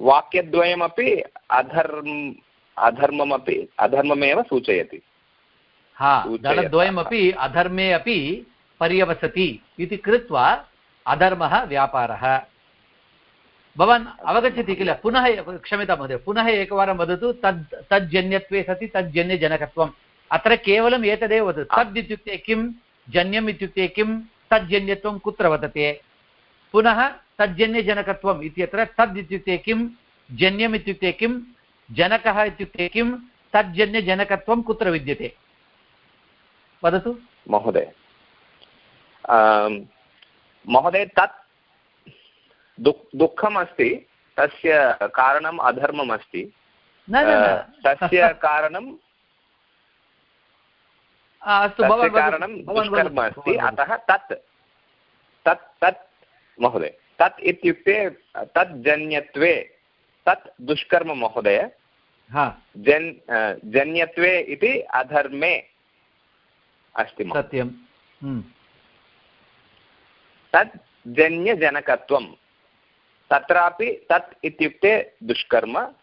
S3: वाक्यद्वयमपि अधर्म अधर्ममपि अधर्ममेव सूचयति।
S1: हा। दलद्वयमपि अधर्मे अपि पर्यवसति इति कृत्वा अधर्मः व्यापारः। भवान् अवगच्छति किल? पुनः क्षम्यतां महोदय पुनः एकवारं वदतु तद् तज्जन्यत्वे सति तज्जन्यजनकत्वम्। अत्र केवलम् एतदेव वदतु तद् इत्युक्ते किं? जन्यम् इत्युक्ते किं? तज्जन्यत्वं कुत्र वर्तते पुनः तज्जन्यजनकत्वम् इत्यत्र तद् इत्युक्ते किं? जन्यम् इत्युक्ते किं? जनकः इत्युक्ते किं? तज्जन्यजनकत्वं कुत्र विद्यते? वदतु।
S3: महोदय महोदय तत् दुःख दुःखम् अस्ति तस्य कारणम् अधर्मम् अस्ति
S1: न न। न
S3: तस्य कारणं
S1: अस्तु
S3: तस्य कारणं दुष्कर्म अस्ति। अतः तत् तत् तत् महोदय तत् इत्युक्ते तत् जन्यत्वे तत् दुष्कर्म महोदय। जन् जन्यत्वे इति अधर्मे अस्ति
S1: सत्यं हम्म,
S3: तत् जन्यजनकत्वं। तत्रापि तत् इत्युक्ते दुष्कर्म।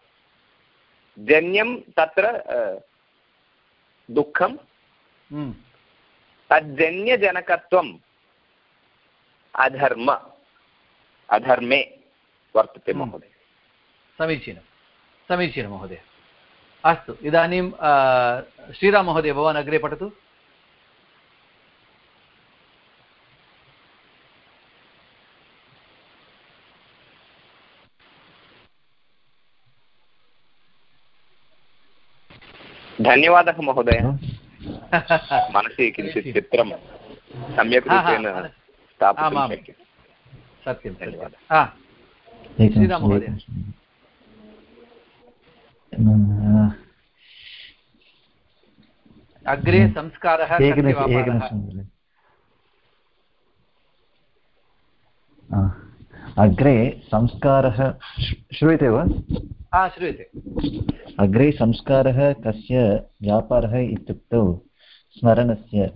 S3: जन्यं तत्र दुःखं
S1: हम्म,
S3: तज्जन्यजनकत्वम् अधर्म। अधर्मे। वर्तते
S1: हम्म।
S3: महोदय।
S1: समीचीनं। समीचीनं महोदय। अस्तु इदानीं आ, श्रीराम महोदय भवान् अग्रे पठतु
S3: धन्यवादः महोदय मनसि किञ्चित् चित्रं सम्यक्
S1: हा, हा,
S3: रूपेण
S1: मनसि-
S3: शक्यते
S1: सत्यं
S3: धन्यवादः।
S1: हा
S4: एकनिमिषम्,
S1: श्रीराम महोदय।
S4: एकनिमिषम्। अ,
S1: अग्रे संस्कारः
S4: अग्रे संस्कारः श्रूयते वा?
S1: हा श्रूयते।
S4: अग्रे संस्कारः कस्य व्यापारः इत्युक्तौ स्मरणस्य।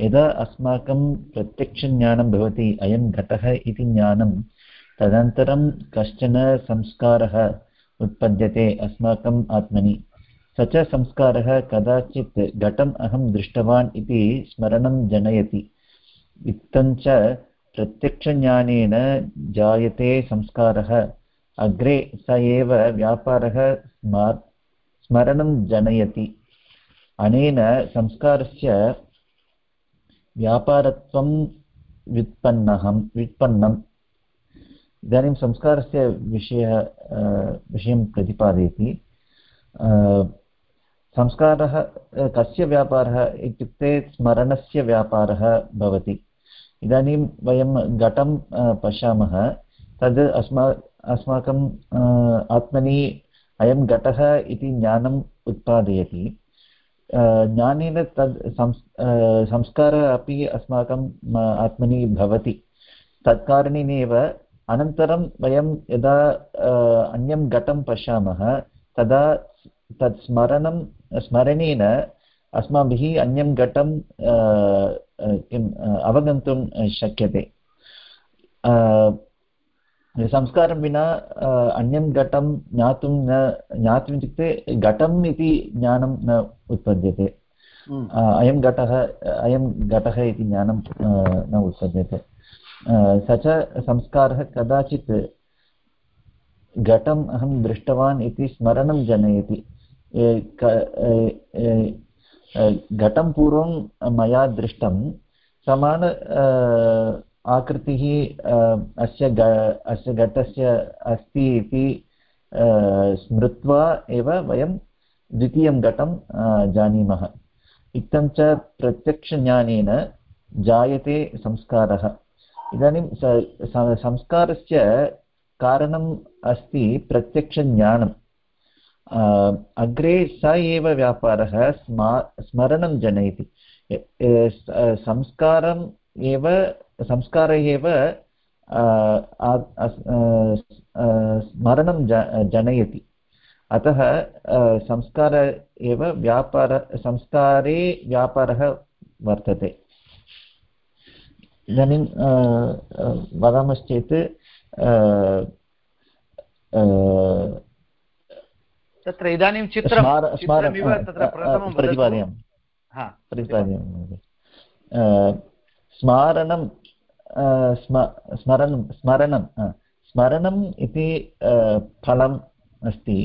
S4: यदा अस्माकं प्रत्यक्षज्ञानं भवति अयं घटः इति ज्ञानं तदनन्तरं कश्चन संस्कारः उत्पद्यते अस्माकम् आत्मनि। स च संस्कारः कदाचित् घटम् अहं दृष्टवान् इति स्मरणं जनयति। इत्थञ्च प्रत्यक्षज्ञानेन जायते संस्कारः। अग्रे स एव व्यापारः स्मा स्मरणं जनयति। अनेन संस्कारस्य व्यापारत्वं व्युत्पन्नः व्युत्पन्नम्। इदानीं संस्कारस्य विषयः विषयं प्रतिपादयति। संस्कारः कस्य व्यापारः इत्युक्ते स्मरणस्य व्यापारः भवति। इदानीं वयं घटं पश्यामः तद् अस्मा अस्माकं अ, आत्मनि अयं घटः इति ज्ञानम् उत्पादयति। ज्ञानेन तद् संस् संस्कारः अपि अस्माकं म, आत्मनि भवति। तत्कारणेनैव अनन्तरं वयं यदा अन्यं घटं पश्यामः तदा तत् स्मरणं स्मरणेन अस्माभिः अन्यं घटं किम् अवगन्तुं शक्यते। संस्कारं विना अन्यं घटं ज्ञातुं न ज्ञातुम् इत्युक्ते घटम् इति ज्ञानं न उत्पद्यते।
S1: हम्म,
S4: अयं घटः अयं घटः इति ज्ञानं न उत्पद्यते। स च संस्कारः कदाचित् घटम् अहं दृष्टवान् इति स्मरणं जनयति। घटं पूर्वं मया दृष्टं समान आकृतिः अस्य अस्य घटस्य अस्ति इति स्मृत्वा एव वयं द्वितीयं घटं जानीमः। इत्थं च प्रत्यक्षज्ञानेन जायते संस्कारः। इदानीं संस्कारस्य कारणम् अस्ति प्रत्यक्षज्ञानं अग्रे स एव व्यापारः स्मा, स्मरणं जनयति। संस्कारम् एव, संस्कारः एव स्मरणं जनयति। अतः संस्कार एव व्यापार, संस्कारे व्यापारः वर्तते। इदानीं वदामश्चेत्
S1: तत्र इदानीं चित्रं
S4: प्रतिपादयामि। प्रतिपादयामि स्मारणं स्मरणं स्मरणं स्मरणम् इति फलम् अस्ति।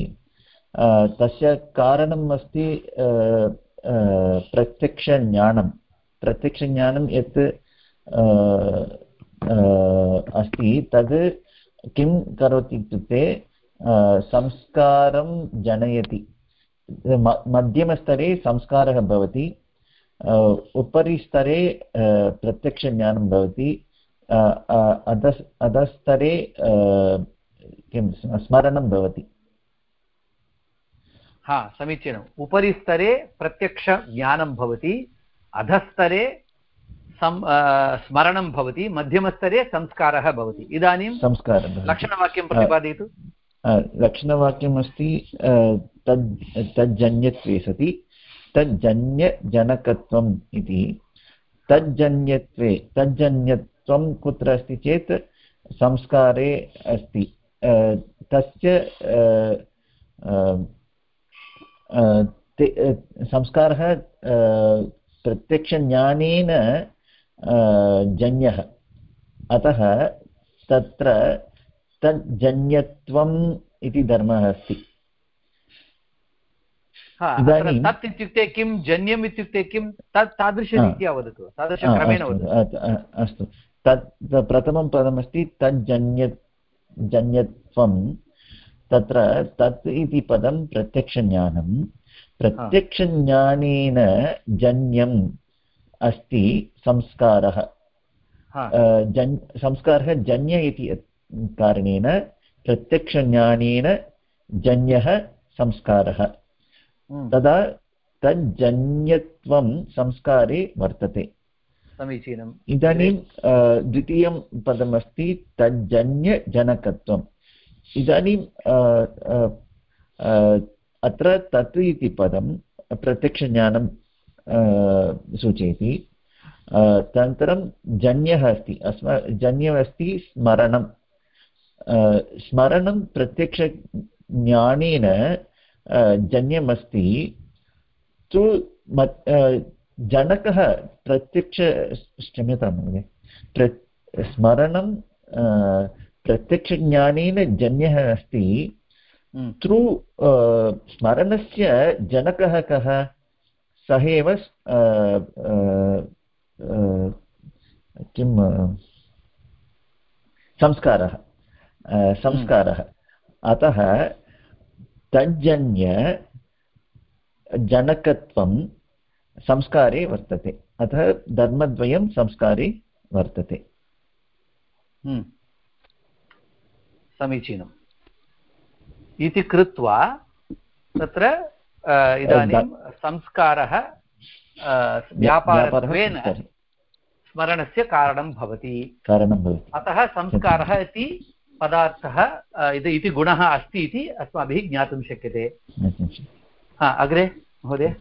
S4: तस्य कारणम् अस्ति प्रत्यक्षज्ञानं। प्रत्यक्षज्ञानं यत् अस्ति, तद् किं करोति इत्युक्ते संस्कारं जनयति। मध्यमस्तरे संस्कारः भवति उपरि स्तरे प्रत्यक्षज्ञानं भवति अध अधस्तरे किं स्मरणं भवति।
S1: हा, समीचीनम्। उपरि स्तरे प्रत्यक्षज्ञानं भवति, अधस्तरे स्मरणं भवति मध्यमस्तरे संस्कारः भवति। इदानीं
S4: संस्कारः
S1: लक्षणवाक्यं प्रतिपादयतु।
S4: लक्षणवाक्यम् अस्ति तद् तज्जन्यत्वे सति। तज्जन्यजनकत्वम् इति। तज्जन्यत्वे तज्जन्यत्वं कुत्र अस्ति चेत् संस्कारे अस्ति। तस्य संस्कारः प्रत्यक्षज्ञानेन जन्यः। अतः तत्र तज्जन्यत्वम् इति धर्मः अस्ति।
S1: तत् इत्युक्ते किं जन्यम् इत्युक्ते किं तत् तादृशरीत्या वदतु तादृशक्रमेण वदतु।
S4: अस्तु तत् प्रथमं पदमस्ति तज्जन्य जन्यत्वं तत्र तत् इति पदं प्रत्यक्षज्ञानं। प्रत्यक्षज्ञानेन जन्यम् अस्ति संस्कारः। जन् संस्कारः जन्य इति कारणेन प्रत्यक्षज्ञानेन जन्यः संस्कारः। तदा तज्जन्यत्वं संस्कारे वर्तते।
S1: समीचीनम्
S4: इदानीं द्वितीयं पदमस्ति तज्जन्यजनकत्वम्। इदानीं अत्र तत् इति पदं प्रत्यक्षज्ञानं सूचयति। तदनन्तरं जन्यः अस्ति। अस्मा जन्यः अस्ति स्मरणं स्मरणं प्रत्यक्षज्ञानेन जन्यमस्ति तु जनकः प्रत्यक्ष क्षम्यतां महोदय प्र स्मरणं प्रत्यक्षज्ञानेन जन्यः अस्ति थ्रू स्मरणस्य जनकः कः? सः एव किं संस्कारः संस्कारः। अतः तज्जन्य जनकत्वं संस्कारे वर्तते। अतः धर्मद्वयं संस्कारे वर्तते।
S1: समीचीनम्। इति कृत्वा तत्र इदानीं संस्कारः व्यापारत्वेन स्मरणस्य कारणं भवति। अतः संस्कारः इति पदार्थः इति गुणः अस्ति इति अस्माभिः ज्ञातुं शक्यते। हा अग्रे महोदय।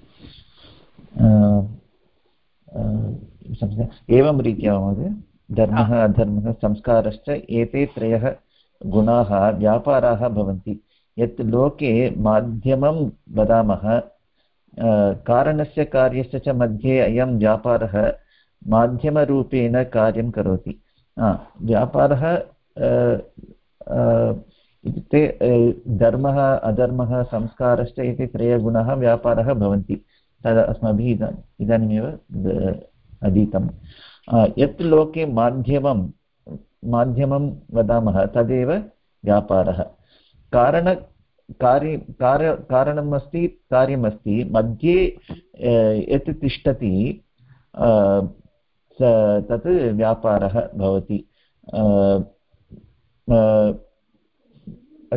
S4: एवं रीत्या महोदय धर्मः अधर्मः संस्कारश्च एते त्रयः गुणाः व्यापाराः भवन्ति। यत् लोके माध्यमं वदामः कारणस्य कार्यस्य च मध्ये अयं व्यापारः माध्यमरूपेण कार्यं करोति। व्यापारः इत्युक्ते धर्मः, अधर्मः, संस्कारश्च इति त्रयगुणाः व्यापारः भवन्ति। तद् अस्माभिः इदा इदानीमेव अधीतं यत् लोके माध्यमं माध्यमं वदामः, तदेव व्यापारः। कारण कार्य कार्य कारणम् अस्ति कार्यमस्ति मध्ये यत् तिष्ठति तत् व्यापारः भवति।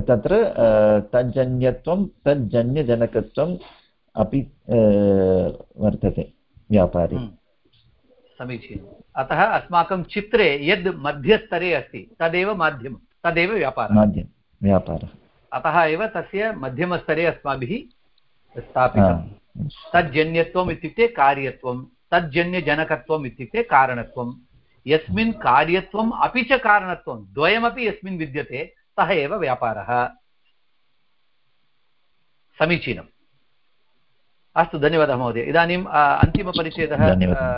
S4: तत्र तज्जन्यत्वं तज्जन्यजनकत्वम् अपि वर्तते व्यापारे।
S1: हम्म। समीचीनम्। अतः अस्माकं चित्रे यद् मध्यस्तरे अस्ति तदेव माध्यमं तदेव व्यापारः।
S4: माध्यम व्यापारः।
S1: अतः एव तस्य मध्यमस्तरे अस्माभिः स्थापितं. तज्जन्यत्वम् इत्युक्ते कार्यत्वं तज्जन्यजनकत्वम् इत्युक्ते कारणत्वं. यस्मिन् कार्यत्वम् अपि च कारणत्वं द्वयमपि यस्मिन् विद्यते सः एव व्यापारः. समीचीनम्. अस्तु धन्यवादः महोदय. इदानीम् अन्तिमपरिच्छेदः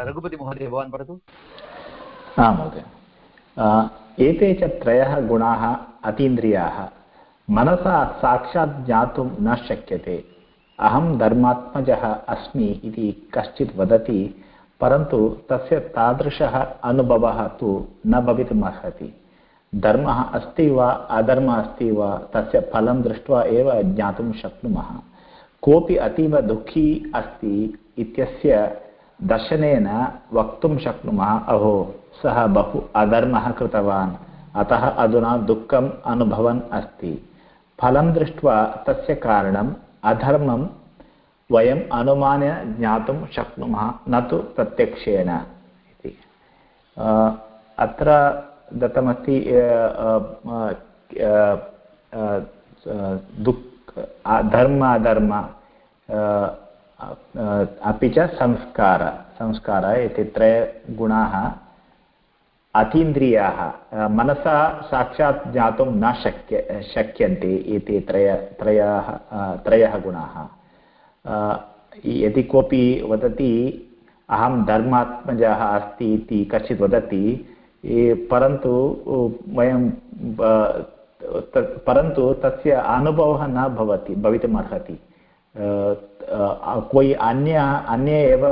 S1: रघुपतिमहोदय भवान् पठतु.
S2: आं महोदय। एते च त्रयः गुणाः अतीन्द्रियाः। मनसा साक्षात् ज्ञातुं न शक्यते। अहं धर्मात्मजः अस्मि इति कश्चित् वदति, परन्तु तस्य तादृशः अनुभवः तु न भवितुमर्हति। धर्मः अस्ति वा अधर्मः अस्ति वा, तस्य फलं दृष्ट्वा एव ज्ञातुं शक्नुमः। कोऽपि अतीव अस्ति इत्यस्य दर्शनेन वक्तुं शक्नुमः। अहो, सः बहु अधर्मः कृतवान्। अतः अधुना दुःखम् अनुभवन् अस्ति। फलं दृष्ट्वा तस्य कारणम् अधर्मं वयम् अनुमान्य ज्ञातुं शक्नुमः, न तु प्रत्यक्षेण इति। अत्र दत्तमस्ति दुःख धर्म, अधर्म अपि च संस्कार संस्कार इति त्रयगुणाः अतीन्द्रियाः मनसा साक्षात् ज्ञातुं न शक्य शक्यन्ते इति त्रय त्रयः त्रयः गुणाः। यदि कोऽपि वदति अहं धर्मात्मजः अस्ति इति कश्चित् वदति परन्तु वयं परन्तु तस्य अनुभवः न भवति भवितुमर्हति अ, अन्य अन्ये एव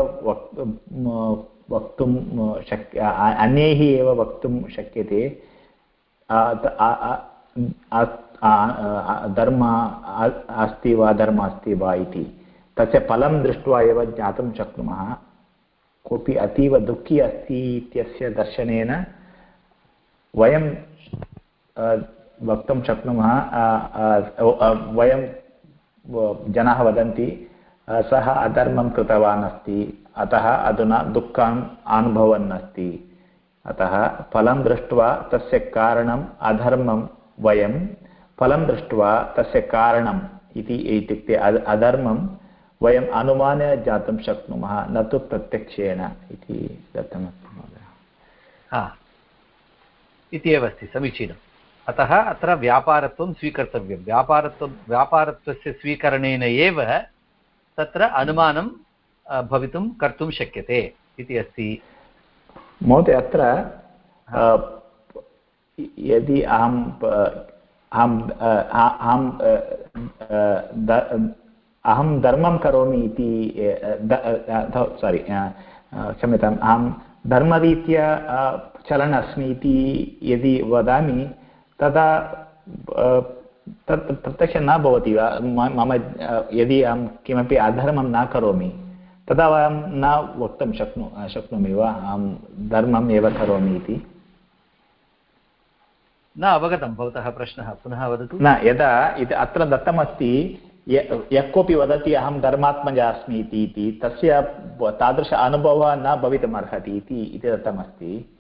S2: वक्तुं शक्य अन्यैः एव वक्तुं शक्यते। धर्म अस्ति वा, धर्म अस्ति वा इति। तस्य फलं दृष्ट्वा एव ज्ञातुं शक्नुमः। कोऽपि अतीव दुःखी अस्ति इत्यस्य दर्शनेन वयं वक्तुं शक्नुमः। वयं जनाः वदन्ति सः अधर्मं कृतवान् अस्ति। अतः अधुना दुःखम् अनुभवन् अस्ति। अतः फलं दृष्ट्वा तस्य कारणम् अधर्मं वयं, फलं दृष्ट्वा तस्य कारणम् इति इत्युक्ते अधर्मं वयम् अनुमाने ज्ञातुं शक्नुमः, न तु प्रत्यक्षेण इति दत्तमस्ति महोदय।
S1: हा। इति एव अस्ति, समीचीनम्। अतः अत्र व्यापारत्वं स्वीकर्तव्यं। व्यापारत्वं, व्यापारत्वस्य स्वीकरणेन एव तत्र अनुमानं भवितुं कर्तुं शक्यते इति अस्ति।
S2: महोदय, अत्र यदि अहं प- अहं अहं धर्मं करोमि इति सारि क्षम्यताम् अहं धर्मरीत्या चलन् अस्मि इति यदि वदामि, तदा तत् प्रत्यक्षं न भवति वा? मम यदि अहं किमपि अधर्मं न करोमि तदा वयं न वक्तुं शक्नु शक्नोमि वा? अहं धर्मम् एव करोमि इति।
S1: न अवगतं भवतः प्रश्नः पुनः वदतु।
S2: न यदा इति अत्र दत्तमस्ति य- कोऽपि वदति अहं धर्मात्मजा अस्मि इति तस्य तादृश अनुभवः न भवितुमर्हति इति दत्तमस्ति।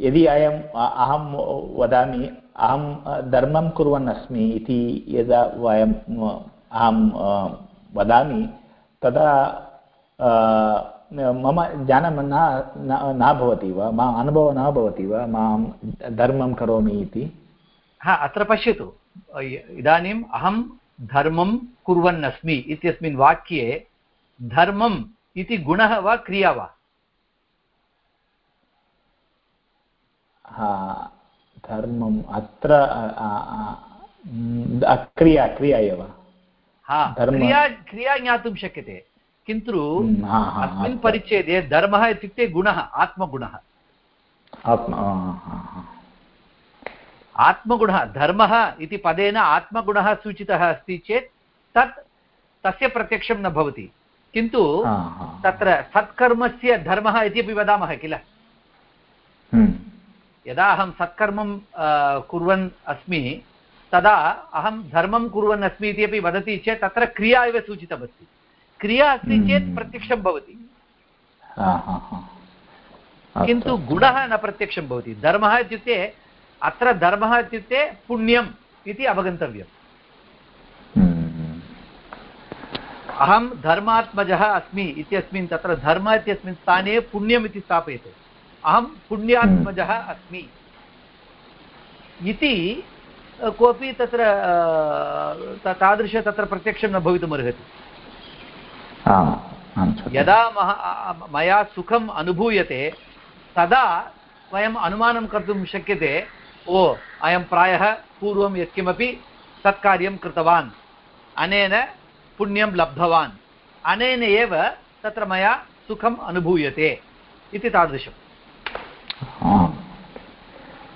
S2: यदि अयम् अहं वदामि, अहं धर्मं कुर्वन् अस्मि इति यदा वयं अहं वदामि, तदा मम ज्ञानं न, न- भवति वा? मम अनुभवः न भवति वा? माँ धर्मं करोमि इति?
S1: हा, अत्र पश्यतु। इदानीम् अहं धर्मं कुर्वन् अस्मि इत्यस्मिन् वाक्ये धर्मम् इति गुणः वा क्रिया वा?
S2: धर्मम् अत्र क्रिया क्रिया एव।
S1: क्रिया क्रिया ज्ञातुं शक्यते। किन्तु
S2: हम्म,
S1: अस्मिन् परिच्छेदे धर्मः इत्युक्ते गुणः आत्मगुणः।
S2: आत्म।
S1: आत्मगुणः धर्मः इति पदेन आत्मगुणः सूचितः अस्ति चेत् तत् तस्य प्रत्यक्षं न भवति। किन्तु। तत्र सत्कर्मस्य धर्मः इत्यपि वदामः किल?
S2: हम्म,
S1: यदा अहं सत्कर्मं कुर्वन् अस्मि तदा अहं धर्मं कुर्वन् अस्मि इति अपि वदति चेत् तत्र क्रिया एव सूचितमस्ति। क्रिया अस्ति चेत्
S2: हम्म।
S1: प्रत्यक्षं भवति। किन्तु गुणः न प्रत्यक्षं भवति। धर्मः इत्युक्ते अत्र धर्मः इत्युक्ते पुण्यम् इति अवगन्तव्यम्।
S2: हम्म,
S1: अहं धर्मात्मजः अस्मि इत्यस्मिन् तत्र धर्म इत्यस्मिन् स्थाने पुण्यम् इति स्थापयतु। अहं पुण्यात्मजः अस्मि। इति कोऽपि तत्र तादृश तत्र प्रत्यक्षं न भवितुमर्हति। यदा मया सुखम् अनुभूयते तदा वयम् अनुमानं कर्तुं शक्यते ओ अयं प्रायः पूर्वं यत्किमपि सत्कार्यं कृतवान्। अनेन पुण्यं लब्धवान्। अनेन एव तत्र मया सुखम् अनुभूयते इति तादृशम्।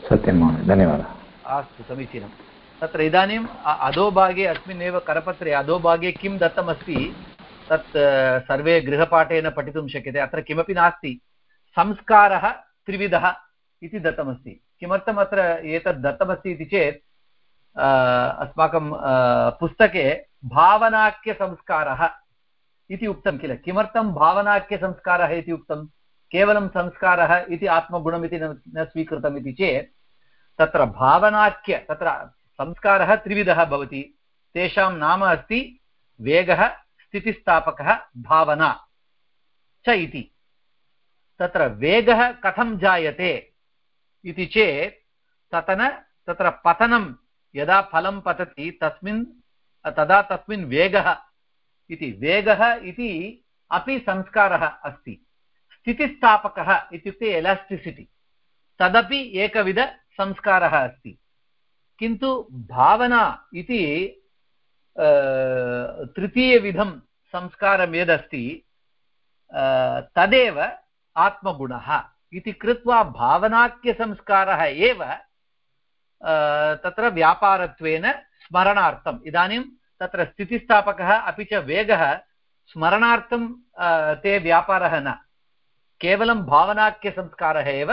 S2: सत्यं महोदय, धन्यवादः।
S1: अस्तु, समीचीनं। तत्र इदानीम् अधोभागे अस्मिन्नेव करपत्रे, अधोभागे किं दत्तमस्ति, तत् सर्वे गृहपाठेन पठितुं शक्यते। अत्र किमपि नास्ति। संस्कारः त्रिविधः इति दत्तमस्ति। किमर्थम् अत्र एतत् दत्तमस्ति इति चेत् अस्माकं पुस्तके भावनाख्यसंस्कारः इति उक्तं किल? किमर्थं भावनाख्यसंस्कारः इति उक्तं केवलं संस्कारः इति आत्मगुणमिति न स्वीकृतम् इति चेत्, तत्र भावनाख्य, तत्र संस्कारः त्रिविधः भवति। तेषां नाम अस्ति वेगः, स्थितिस्थापकः, भावना च इति। तत्र वेगः कथं जायते इति चेत्, ततन, तत्र पतनं यदा फलं पतति, तस्मिन्, तदा तस्मिन् वेगः इति। वेगः इति अपि संस्कारः अस्ति। स्थितिस्थापकः इत्युक्ते एलास्टिसिटि तदपि एकविधसंस्कारः अस्ति। किन्तु भावना इति तृतीयविधं संस्कारं यदस्ति तदेव आत्मगुणः इति कृत्वा भावनाख्यसंस्कारः एव तत्र व्यापारत्वेन स्मरणार्थम्। इदानीं तत्र स्थितिस्थापकः अपि च वेगः, स्मरणार्थं ते व्यापारः न। केवलं भावनाख्यसंस्कारः एव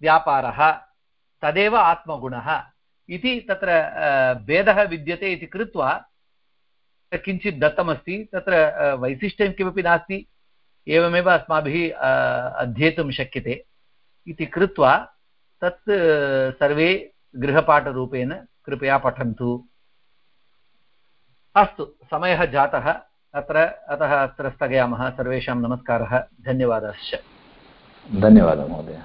S1: व्यापारः, तदेव आत्मगुणः। इति तत्र भेदः विद्यते इति कृत्वा किञ्चित् दत्तमस्ति। तत्र वैशिष्ट्यं किमपि नास्ति, एवमेव अस्माभिः अध्येतुं शक्यते इति कृत्वा तत् सर्वे गृहपाठरूपेण कृपया पठन्तु। अस्तु, समयः जातः। अत्र अतः अत्र स्थगयामः सर्वेषां नमस्कारः धन्यवादाश्च
S2: धन्यवादः महोदय।